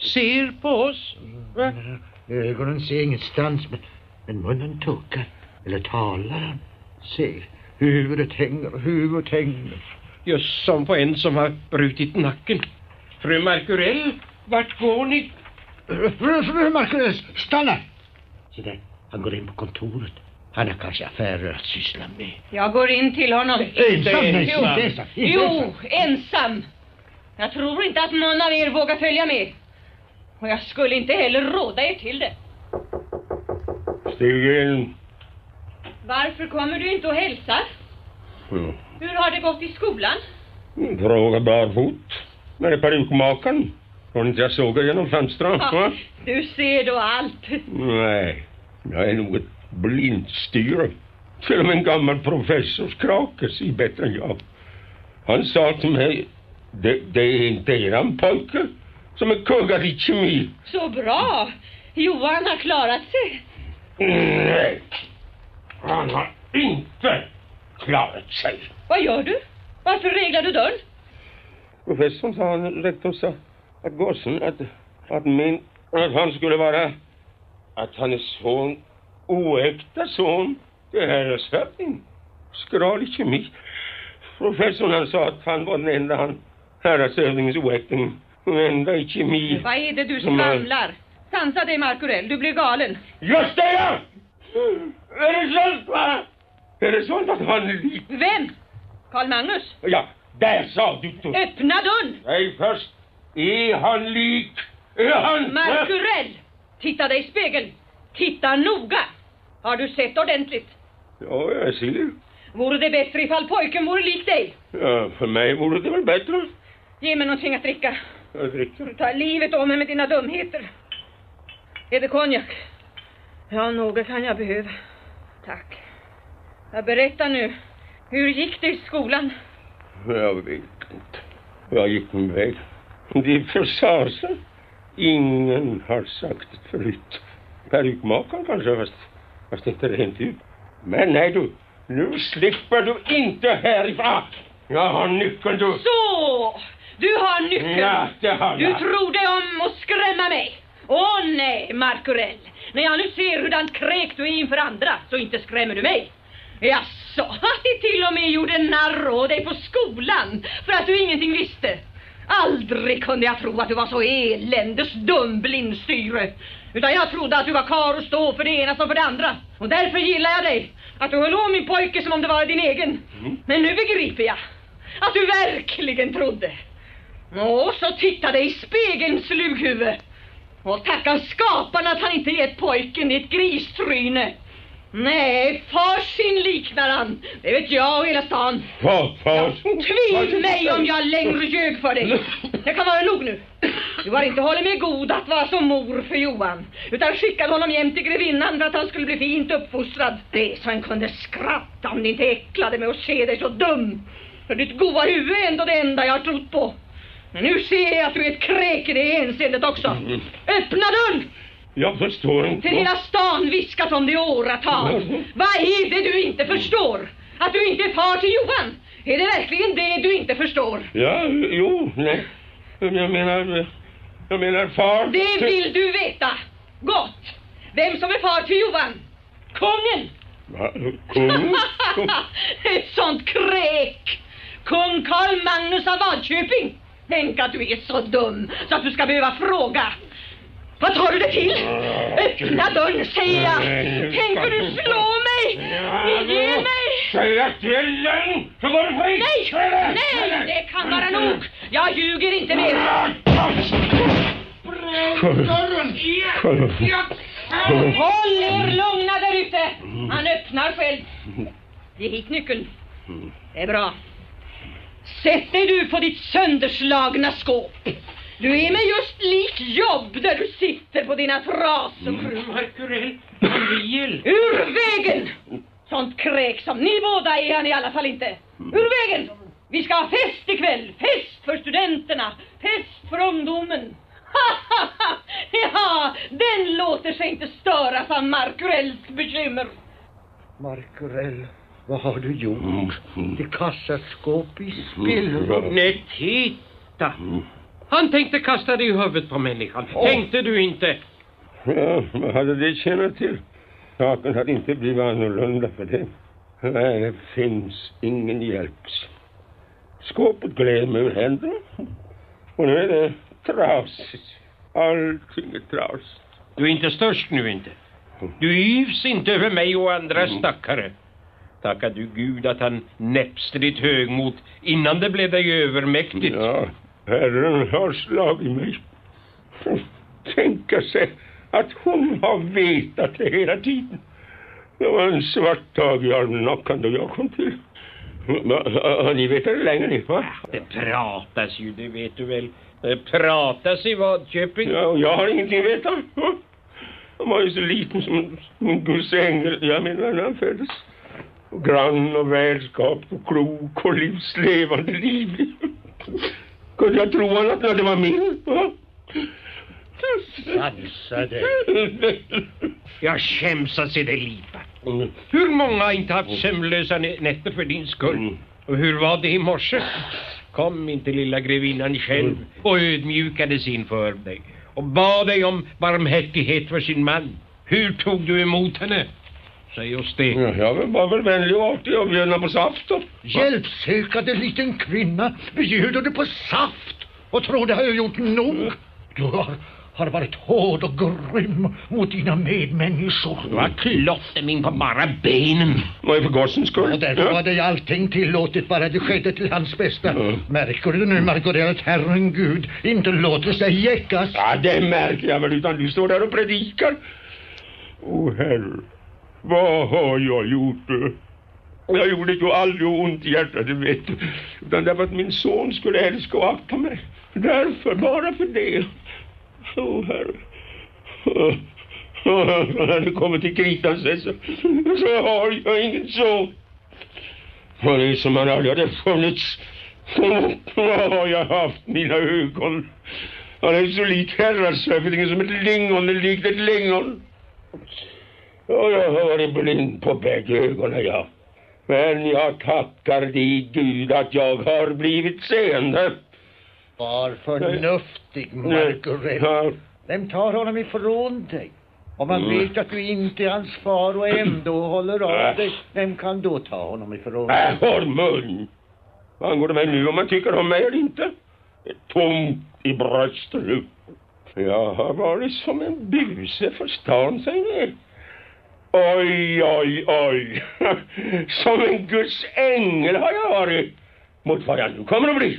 Ser på oss. Va? Ögonen ser ingenstans, men, men munnen tuggar. Eller talar han? Se, huvudet hänger, huvudet hänger. Just som på en som har brutit nacken. Fru Markurell, vart går ni? Fru, fru Marcus, stanna! Se där, han går in på kontoret. Han har kanske affärer att syssla med. Jag går in till honom. Ensam? Nej, Jo. ensam. Jo, ensam. Jag tror inte att någon av er vågar följa med. Och jag skulle inte heller råda er till det. Stig in. Varför kommer du inte och hälsar? Mm. Hur har det gått i skolan? Fråga barfot. När är perukmakaren? Har inte jag såg er genom fönstren? Ja, du ser då allt. Nej, jag är nog ett blindstyre. Till och med en gammal professorskrake ser bättre än jag. Han sa till mig, det, det är inte eran pojke som är kuggad i kemi. Så bra. Johan har klarat sig. Nej, han har inte klarat sig. Vad gör du? Varför reglar du dörren? Professorn sa, rektorn sa, att gossen, att, att min, att han skulle vara, att han är son, oäkta son till häradshövding. Skral i kemi. Professorn han sa att han var den enda han, häradshövdingens oäkting, den enda i kemi. Vad är det du skramlar? Sansa dig, Markurell. Du blir galen. Just det ja! Är det sant va? Är det sant att han är lik? Vem? Karl Magnus? Ja, där sa du det. Öppna dörren! Nej, först. Är han lik? Är han... Markurell! Titta dig i spegeln. Titta noga. Har du sett ordentligt? Ja, jag ser. Vore det bättre ifall pojken vore lik dig? Ja, för mig vore det väl bättre. Ge mig någonting att dricka. Du tar livet av mig med dina dumheter. Är det konjak? Ja, något kan jag behöva. Tack. Jag berättar nu. Hur gick det i skolan? Jag vet inte. Jag gick min väg. Det är för sasen. Ingen har sagt det förut. Perukmakaren kanske, fast, fast inte rent ut. Men nej du, nu slipper du inte härifrån. Jag har nyckeln du. Så! Du har nyckeln. Ja, det har Du jag. tror dig om att skrämma mig. Åh nej, Markurell. När jag nu ser hurdant kräk du är inför andra, så inte skrämmer du mig. Jaså, <laughs> att de till och med gjorde narr av dig på skolan för att du ingenting visste. Aldrig kunde jag tro att du var så eländes dum blindstyre. Utan jag trodde att du var kar och stå för det ena som för det andra. Och därför gillar jag dig. Att du höll om min pojke som om det var din egen. Men nu begriper jag. Att du verkligen trodde. Och så tittade i spegeln slughuvud. Och tacka skaparen att han inte gett pojken ett gristryne. Nej, far sin liknar han. Det vet jag och hela stan. Vad, vad? Tvill mig om jag längre ljög för dig. Det kan vara nog nu. Du har inte hållit mig god att vara som mor för Johan. Utan skickade honom hem till grevinnan för att han skulle bli fint uppfostrad. Det så han kunde skratta om det inte äcklade mig att se dig så dum. För ditt goa huvud är ändå det enda jag har trott på. Men nu ser jag att du är ett kräk i det hänseendet också. Öppna dörren! Jag förstår inte. Till hela stan viskat om det i åratal. Vad är det du inte förstår? Att du inte är far till Johan? Är det verkligen det du inte förstår? Ja, jo, nej. Jag menar, jag menar far. Det vill du veta. Gott. Vem som är far till Johan? Kungen. Va? Kung? <laughs> Ett sånt kräk. Kung Karl Magnus av Vadköping. Tänk att du är så dum så att du ska behöva fråga. Vad tar du det till? Öppna dörren säger jag. Tänker du slå mig? Ge mig! Säga till den så går det fri. Nej! Nej! Det kan vara nog. Jag ljuger inte mer. Håll er lugna där ute. Han öppnar själv. Ge hit nyckeln. Det är bra. Sätt dig du på ditt sönderslagna skåp. Du är mig just lik jobb där du sitter på dina trasor. Fru Markurell. Ur vägen! Sånt kräk som ni båda är han i alla fall inte. Ur vägen! Vi ska ha fest ikväll. Fest för studenterna. Fest för ungdomen. ja, den låter sig inte störas av Markurells bekymmer. Markurell, vad har du gjort? Ditt kassaskåp i spillror. Nej, titta. Han tänkte kasta det i huvudet på människan. Tänkte du inte? Ja, vad hade det tjänat till? Saken hade inte blivit annorlunda för det. Nej, det finns ingen hjälp. Skåpet gled mig ur händerna. Och nu är det trasigt. Allting är trasigt. Du är inte störst nu inte. Du yvs inte över mig och andra stackare. Tacka du Gud att han näpste ditt högmod innan det blev dig övermäktigt. Ja, Herren har slagit mig. Tänka sig att hon har vetat det hela tiden. Det var en svart dag i almanackan då jag kom till. Har ni vetat det länge ni? Va? Det pratas ju, det vet du väl. Det pratas i Vadköping. Ja, och jag har ingenting vetat. Han var ju så liten som, som en Guds ängel, jag menar när han föddes. Grann och vänskap och klok och livslevande livlig. Kunde jag tro annat när det var min? Va? Sansa dig. Jag skäms att se dig lipa. Hur många har inte haft sömnlösa nä- nätter för din skull? Och hur var det i morse? Kom inte lilla grevinnan själv och ödmjukades inför dig och bad dig om barmhärtighet för sin man. Hur tog du emot henne? Säg oss det. Ja, jag var väl vänlig och artig och bjöd på saft då. Hjälpsökande liten kvinna bjuder du på saft och tror det har jag gjort nog. Du har, har varit hård och grym mot dina medmänniskor. Du har klott min på bara benen. Var ju för gossens skull. Och därför var dig allting tillåtet bara det skedde till hans bästa. Märker du nu, Margareta, att Herren Gud inte låter sig jäckas? Ja, det märker jag väl, utan du står där och predikar. O herre, vad har jag gjort? Jag gjorde ju aldrig ont i hjärtat, det vet. du. Utan därför att min son skulle älska och akta mig. Därför, bara för det. Så, herre. När det kommer till kritan så, så, har jag ingen son. Och det är som han aldrig hade funnits. Vad har jag haft mina ögon. Han är så lik herrashövdingen som ett lingon är likt ett lingon. Och jag har varit blind på bägge ögonen, ja. Men jag tackar dig Gud att jag har blivit seende. Var förnuftig, Margaret. Ja. Vem tar honom ifrån dig? Om man Mm. vet att du inte är hans far och ändå håller av dig, vem kan då ta honom ifrån Äh, dig? håll mun! Vad angår det mig nu om man tycker om mig eller inte? Det är tomt i bröstet nu. Jag har varit som en buse för stan, säger ni. Oj, oj, oj. <laughs> Som en Guds ängel har jag varit. Mot vad jag nu kommer att bli.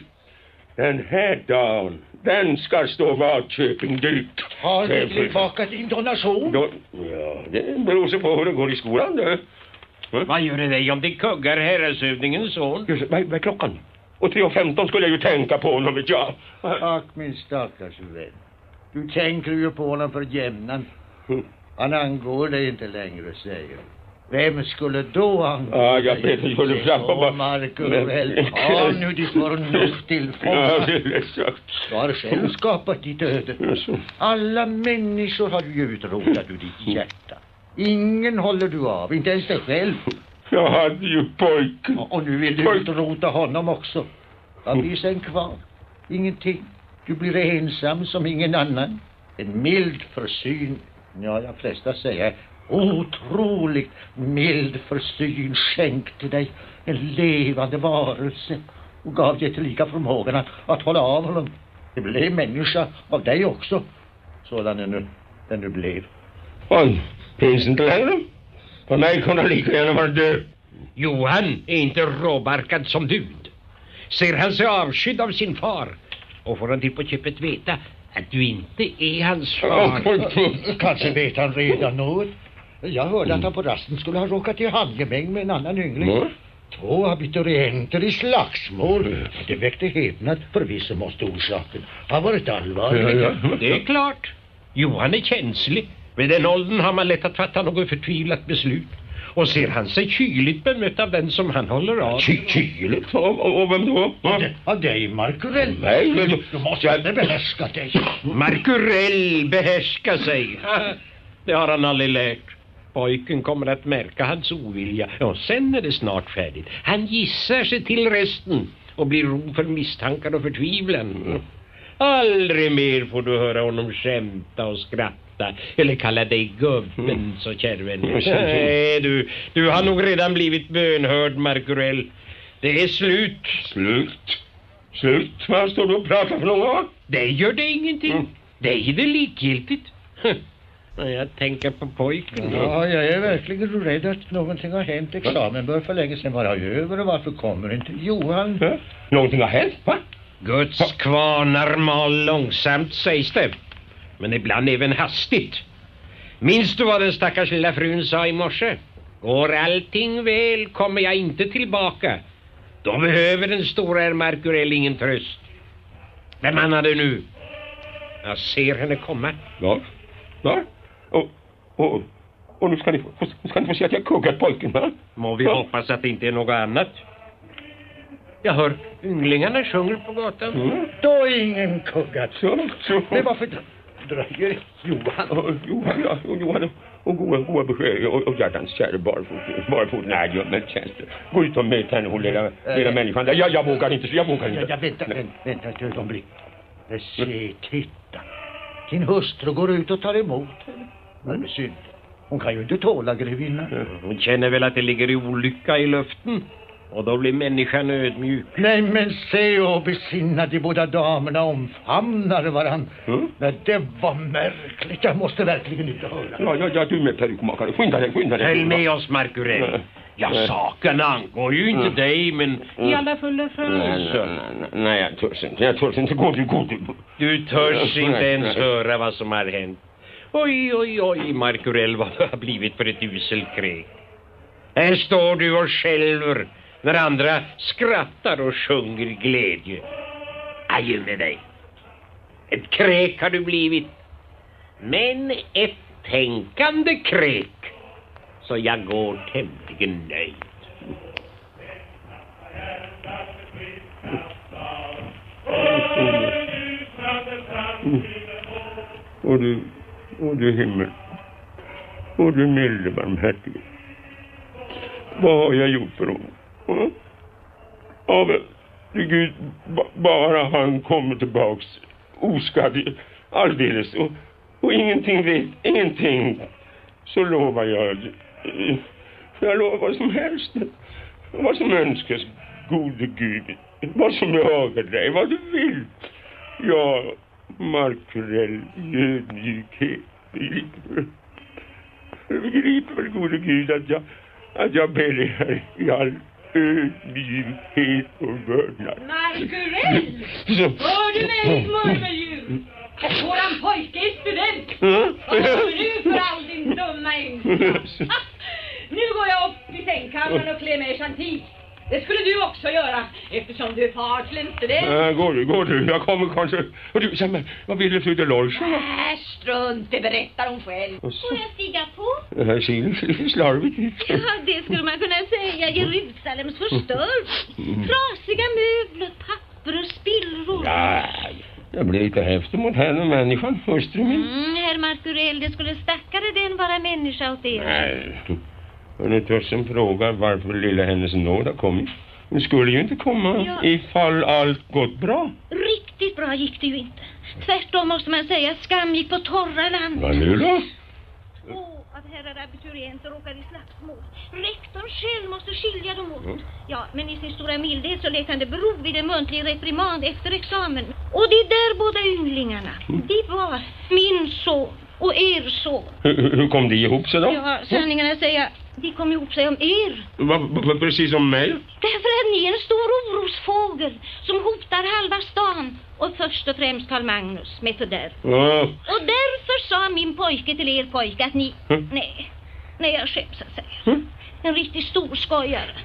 Den här dagen, den ska stå Vadköping dyrt. Har Det du tillbaka din donation? Då, ja, det beror sig på hur det går i skolan, det. Vad gör det dig om de kuggar herrashövdingens son? Just, vad, vad är klockan? Och 3.15 skulle jag ju tänka på honom, vet jag. Ack, min stackars vän. Du tänker ju på honom för jämnan. Han angår dig inte längre, säger Vem skulle då angå Ja, jag dig? jag skulle fram och bara- Åh, Markurell, ta nu ditt <laughs> förnuft till fånga. Du har själv skapat ditt öde. Alla människor har du ju utrotat ur ditt hjärta. Ingen håller du av, inte ens dig själv. Jag hade ju pojken. Och- nu vill du utrota honom också. Vad blir sen kvar? Ingenting. Du blir ensam som ingen annan. En mild försyn, ja, de flesta säger otroligt mild försyn skänkte dig en levande varelse och gav dig tillika förmågan att, att hålla av honom. Det blev människa av dig också, sådan den nu, den nu blev. Han finns inte längre. För mig kunde han lika gärna vara död. Johan är inte råbarkad som du. Ser han sig avskydd av sin far och får han till på köpet veta att du inte är hans far. Kanske vet han redan något. Jag hörde att han på rasten skulle ha råkat i handgemäng med en annan yngling. Mm. Två abiturienter i slagsmål. Det väckte häpnad. Förvisso måste orsaken ha varit allvarlig. Ja, ja. Det är klart. Johan är känslig. Vid den åldern har man lätt att fatta något förtvivlat beslut. Och ser han sig kyligt bemött av den som han håller av. Ky- Kyligt? Och, och, och vem då? Ja. Av dig, Markurell. Nej, men- du måste inte behärska dig. Markurell behärskar sig. Det har han aldrig lärt. Pojken kommer att märka hans ovilja. Och sen är det snart färdigt. Han gissar sig till resten och blir ro för misstankar och förtvivlan. Aldrig mer får du höra honom skämta och skratta eller kalla dig gubben, så kärven. Nej, du, du har nog redan blivit bönhörd, Markurell. Det är slut. Slut? Slut? Vad står du och pratar för något? Det gör det ingenting. Mm. Det är det likgiltigt. När jag tänker på pojken. Ja, jag är verkligen rädd att någonting har hänt. Examen bör för länge sedan vara över. Och varför kommer inte Johan? Ja? Någonting har hänt, va? Guds kvarnar mal långsamt sägs det. Men ibland även hastigt. Minns du vad den stackars lilla frun sa i morse? Går allting väl kommer jag inte tillbaka. Då behöver den stora herr Markurell ingen tröst. Vem han hade nu? Jag ser henne komma. Ja. Ja? Och, och, och nu ska ni få, nu ska ni få se att jag kuggat pojken, va? Må vi Ja. hoppas att det inte är något annat. Jag hör ynglingarna sjunger på gatan. Mm. Då är ingen kuggat. Så, så. Men varför dröjer Johan? Och Johan, ja, och Johan och, och goa, goa besked och, och hjärtans käre barfot, barfot, nej, gör mig tjänster. Gå ut och möt henne, hon lilla, lilla människan. där. Jag, jag vågar inte, jag vågar inte. ja, vänta, vänta, vänta ett ögonblick. Men Se, titta. Din hustru går ut och tar emot henne. Men synd. Hon kan ju inte tåla grevinnan. Hon känner väl att det ligger olycka i luften. Och då blir människan ödmjuk. Nej, men se och besinna de båda damerna omfamnar varann. Mm. Nej, det var märkligt. Jag måste verkligen inte höra. Ja, ja, ja, du med perukmakare. Skynda dig, skynda dig. Följ med oss, Markurell. Ja, saken angår ju inte Mm. dig, men i alla fulla Nej, nej, fall. nej, nej, nej, jag törs inte. Jag törs inte. Gå du, gå du. Du törs Nej, inte ens nej. höra vad som har hänt. Oj, oj, oj, Markurell, vad du har blivit för ett uselt kräk. Här står du och skälver när andra skrattar och sjunger glädje. Adjö med dig. Ett kräk har du blivit. Men ett tänkande kräk. Så jag går tämligen nöjd. Och du, och du himmel. Och du milde barmhärtige. Vad har jag gjort för honom? Mm? Ja, men Gud, bara han kommer tillbaks oskadd alldeles och, och ingenting vet, ingenting. Så lovar jag, jag lovar vad som helst. Vad som önskas, gode Gud. Vad som behagar dig, vad du vill. Ja, Markurell, ödmjukhet. Begriper du begriper väl, gode Gud, att jag, att jag ber dig här i all ödmjukhet och vördnad. Markurell! Så- Hör du mig, murmeldjur? Våran pojke är student. Vad har du för all din dumma ängslan? <laughs> Nu går jag upp i sängkammaren och klär mig i chantilly. Det skulle du också göra, eftersom du är far till en student. Ja, går du, går du. Jag kommer kanske. Och du, säg mig, vad ville fru Delors? Äh, strunt, det berättar hon själv. Och så- Får jag stiga på? Det här ser slarvigt ut. Ja, det skulle man kunna säga. Jerusalems förstörd. Trasiga möbler, papper och spillror. Ja, jag blir lite häftig mot henne, människan, hustru min. Mm, herr Markurell, det skulle stackare den vara människa åt er. Nej. Tössen frågar varför lilla hennes nåd har kommit. Hon skulle ju inte komma Ja. ifall allt gått bra. Riktigt bra gick det ju inte. Tvärtom måste man säga att skam gick på torra land. Vad nu då? Två av herrar abiturienter råkade i slagsmål. Rektorn själv måste skilja dem åt. Ja, men i sin stora mildhet så lät han det bero vid en muntlig reprimand efter examen. Och de där båda ynglingarna, de var min son och er son. Hur, hur kom de ihop sig då? Ja, sanningen är att säga, de kom ihop sig om er. Va, va, precis som mig? Därför att ni är en stor orosfågel som hotar halva stan och först och främst Karl Magnus med fördärv. Ja. Och därför sa min pojke till er pojke att ni... Mm. Nej, nej jag skäms att säga. Mm. En riktig stor skojare.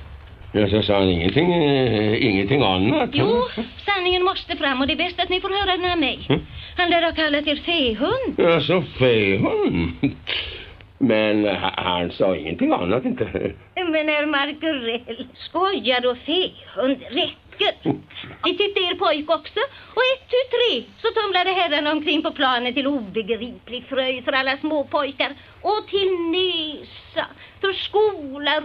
Ja, så sa han ingenting, eh, ingenting annat? Jo, sanningen måste fram och det är bäst att ni får höra den av mig. Mm. Han lär ha kallat er fähund. Ja, så fehund. Men ha- han sa ingenting annat inte. Men herr Markurell, skojar och fähund räcker. Ni tyckte er pojk också. Och ett, tu, tre så tumlade herrarna omkring på planen till obegriplig fröjd för alla små pojkar. Och till nesa för skola,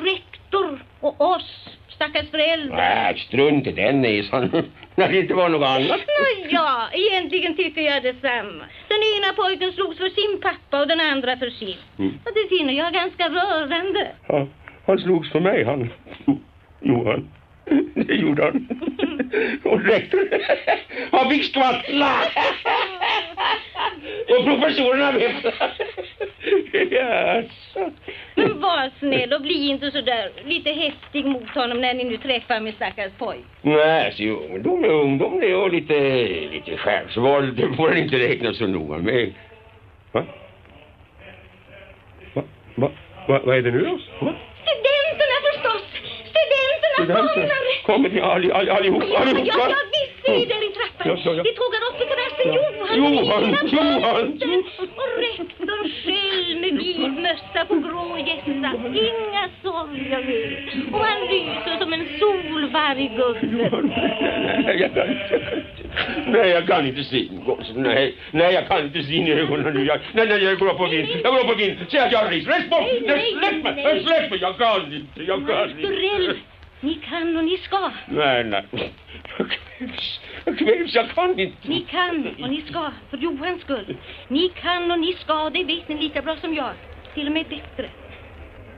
rektor och oss stackars föräldrar. Nej, strunt i den näsan. <laughs> När det inte var något annat. Nå ja, egentligen tycker jag detsamma. Den ena pojken slogs för sin pappa och den andra för sin. Mm. Och det finner jag ganska rörande. Ja, han slogs för mig, han. <laughs> Johan. Det gjorde han. Och rektor, han fick skvattla. Och professorerna med. Jaså. Men var snäll och bli inte så där lite häftig mot honom när ni nu träffar min stackars pojk. Nej, så ungdom är ungdom det och lite, lite självsvåld. Det får inte räkna så noga med. Va? Va? Va? Vad är det nu då? Va? Spoilar! Kommer ni all, all, allihop? Ja, allihop ja, ja, visst är där i trappan. Ja, ja. Vi upp i terrassen. Ja. Johan, Johan, Johan. Och rektorn själv med vid mössa på grå gässa. Inga sorger mer. Och han lyser som en sol varje gubbe. Nej, jag kan inte. jag kan inte. Nej, jag kan inte se. Nej, nej, jag kan inte se i ögonen nu. Jag, nej, nej, jag går på vind. Jag går på vind. Säg att jag Nej, nej, släpp mig! Släpp mig! Jag kan inte. Jag kan inte. Ni kan och ni ska. Nej, nej. Jag kvävs. Jag kan inte. Ni kan och ni ska, för Johans skull. Ni kan och ni ska, det vet ni lika bra som jag. Till och med bättre.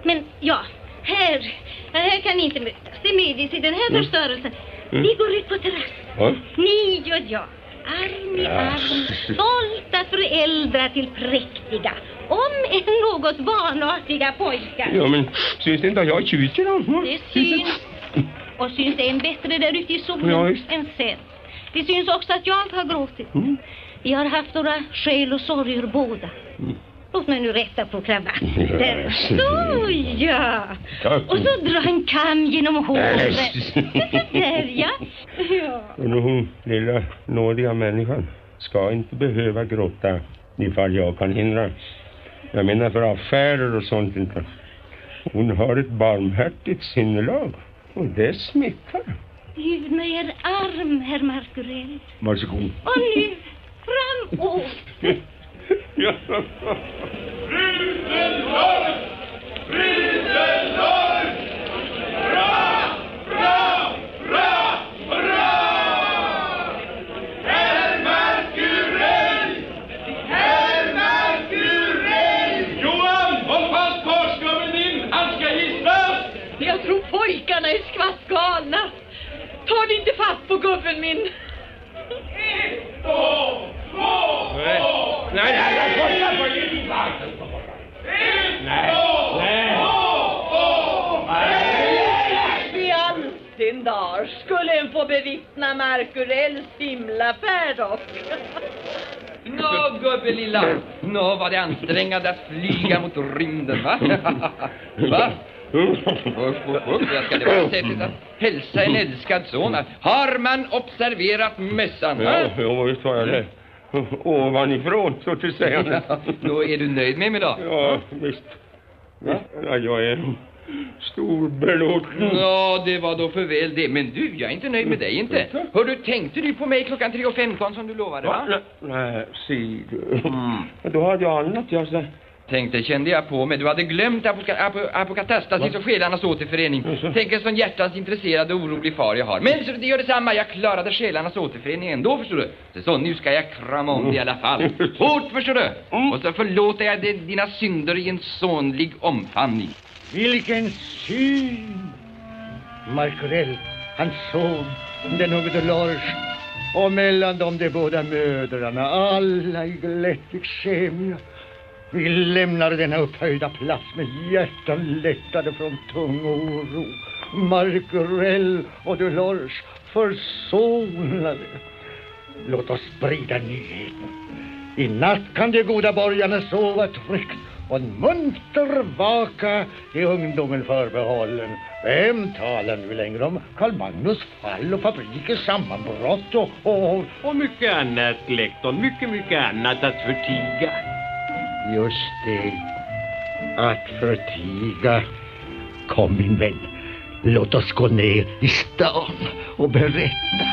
Men ja, här, här kan ni inte mötas. Det medges i den här Mm. förstörelsen. Mm. Vi går ut på terrassen. Ni och jag. Arm i Ja. arm. Stolta föräldrar till präktiga. Om än något vanartiga pojkar. Ja, men syns inte att jag är? Va? Det syns. Och syns än bättre där ute i solen Ja, än sen. Det syns också att jag har gråtit. Mm. Vi har haft våra skäl och sorger båda. Mm. Låt mig nu rätta på kravatten. Så ja. Och så dra en kam genom håret. Där ja. Ja. Hon, lilla nådiga människan, ska inte behöva gråta ifall jag kan hindra. Jag menar för affärer och sånt inte. Hon har ett barmhärtigt sinnelag det smittar. Bjud mig er arm, herr Markurell. Varsågod. Och nu, framåt. Ja. Tar ni inte fatt på gubben min? Nej, nej, nej, kolla på gisslan! Nej, I all sin dar skulle en få bevittna Markurells himlafärd och... Nå, gubbe lilla. Nå, var det ansträngande att flyga mot rymden, va? <laughs> va? Jag ska det vara sättet att hälsa en älskad son. Har man observerat mässan? va? Ja, jo, visst har jag det. Ovanifrån, så till säga. <laughs> Då är du nöjd med mig då? Ja, visst. Ja, jag är storbelåten. Ja, det var då för väl det. Men du, jag är inte nöjd med dig inte. Hör du, tänkte du på mig klockan 3.15 som du lovade, va? Va? Nej, si du. Då hade jag annat jag sa. Tänkte, kände jag på mig. Du hade glömt apoka, ap, apokatastasis och själarnas återförening. Tänk en sån hjärtans intresserad och orolig far jag har. Men så det gör detsamma, jag klarade själarnas återförening ändå, förstår du. Så, så nu ska jag krama om dig i alla fall. <laughs> Hårt, förstår du. Och så förlåter jag dig dina synder i en sonlig omfamning. Vilken syn! Markurell, hans son, den unge Dolores. Och mellan dem de båda mödrarna, alla i glättig sämja. Vi lämnar denna upphöjda plats med hjärtan lättade från tung oro. Markurell och Dolores försonade. Låt oss sprida nyheten. I natt kan de goda borgarna sova tryggt och en munter vaka är ungdomen förbehållen. Vem talar nu längre om Karl Magnus fall och fabrikens sammanbrott och, och... Och mycket annat, lektorn. Mycket, mycket annat att förtiga. Just det. Att förtiga. Kom min vän. Låt oss gå ner i stan och berätta.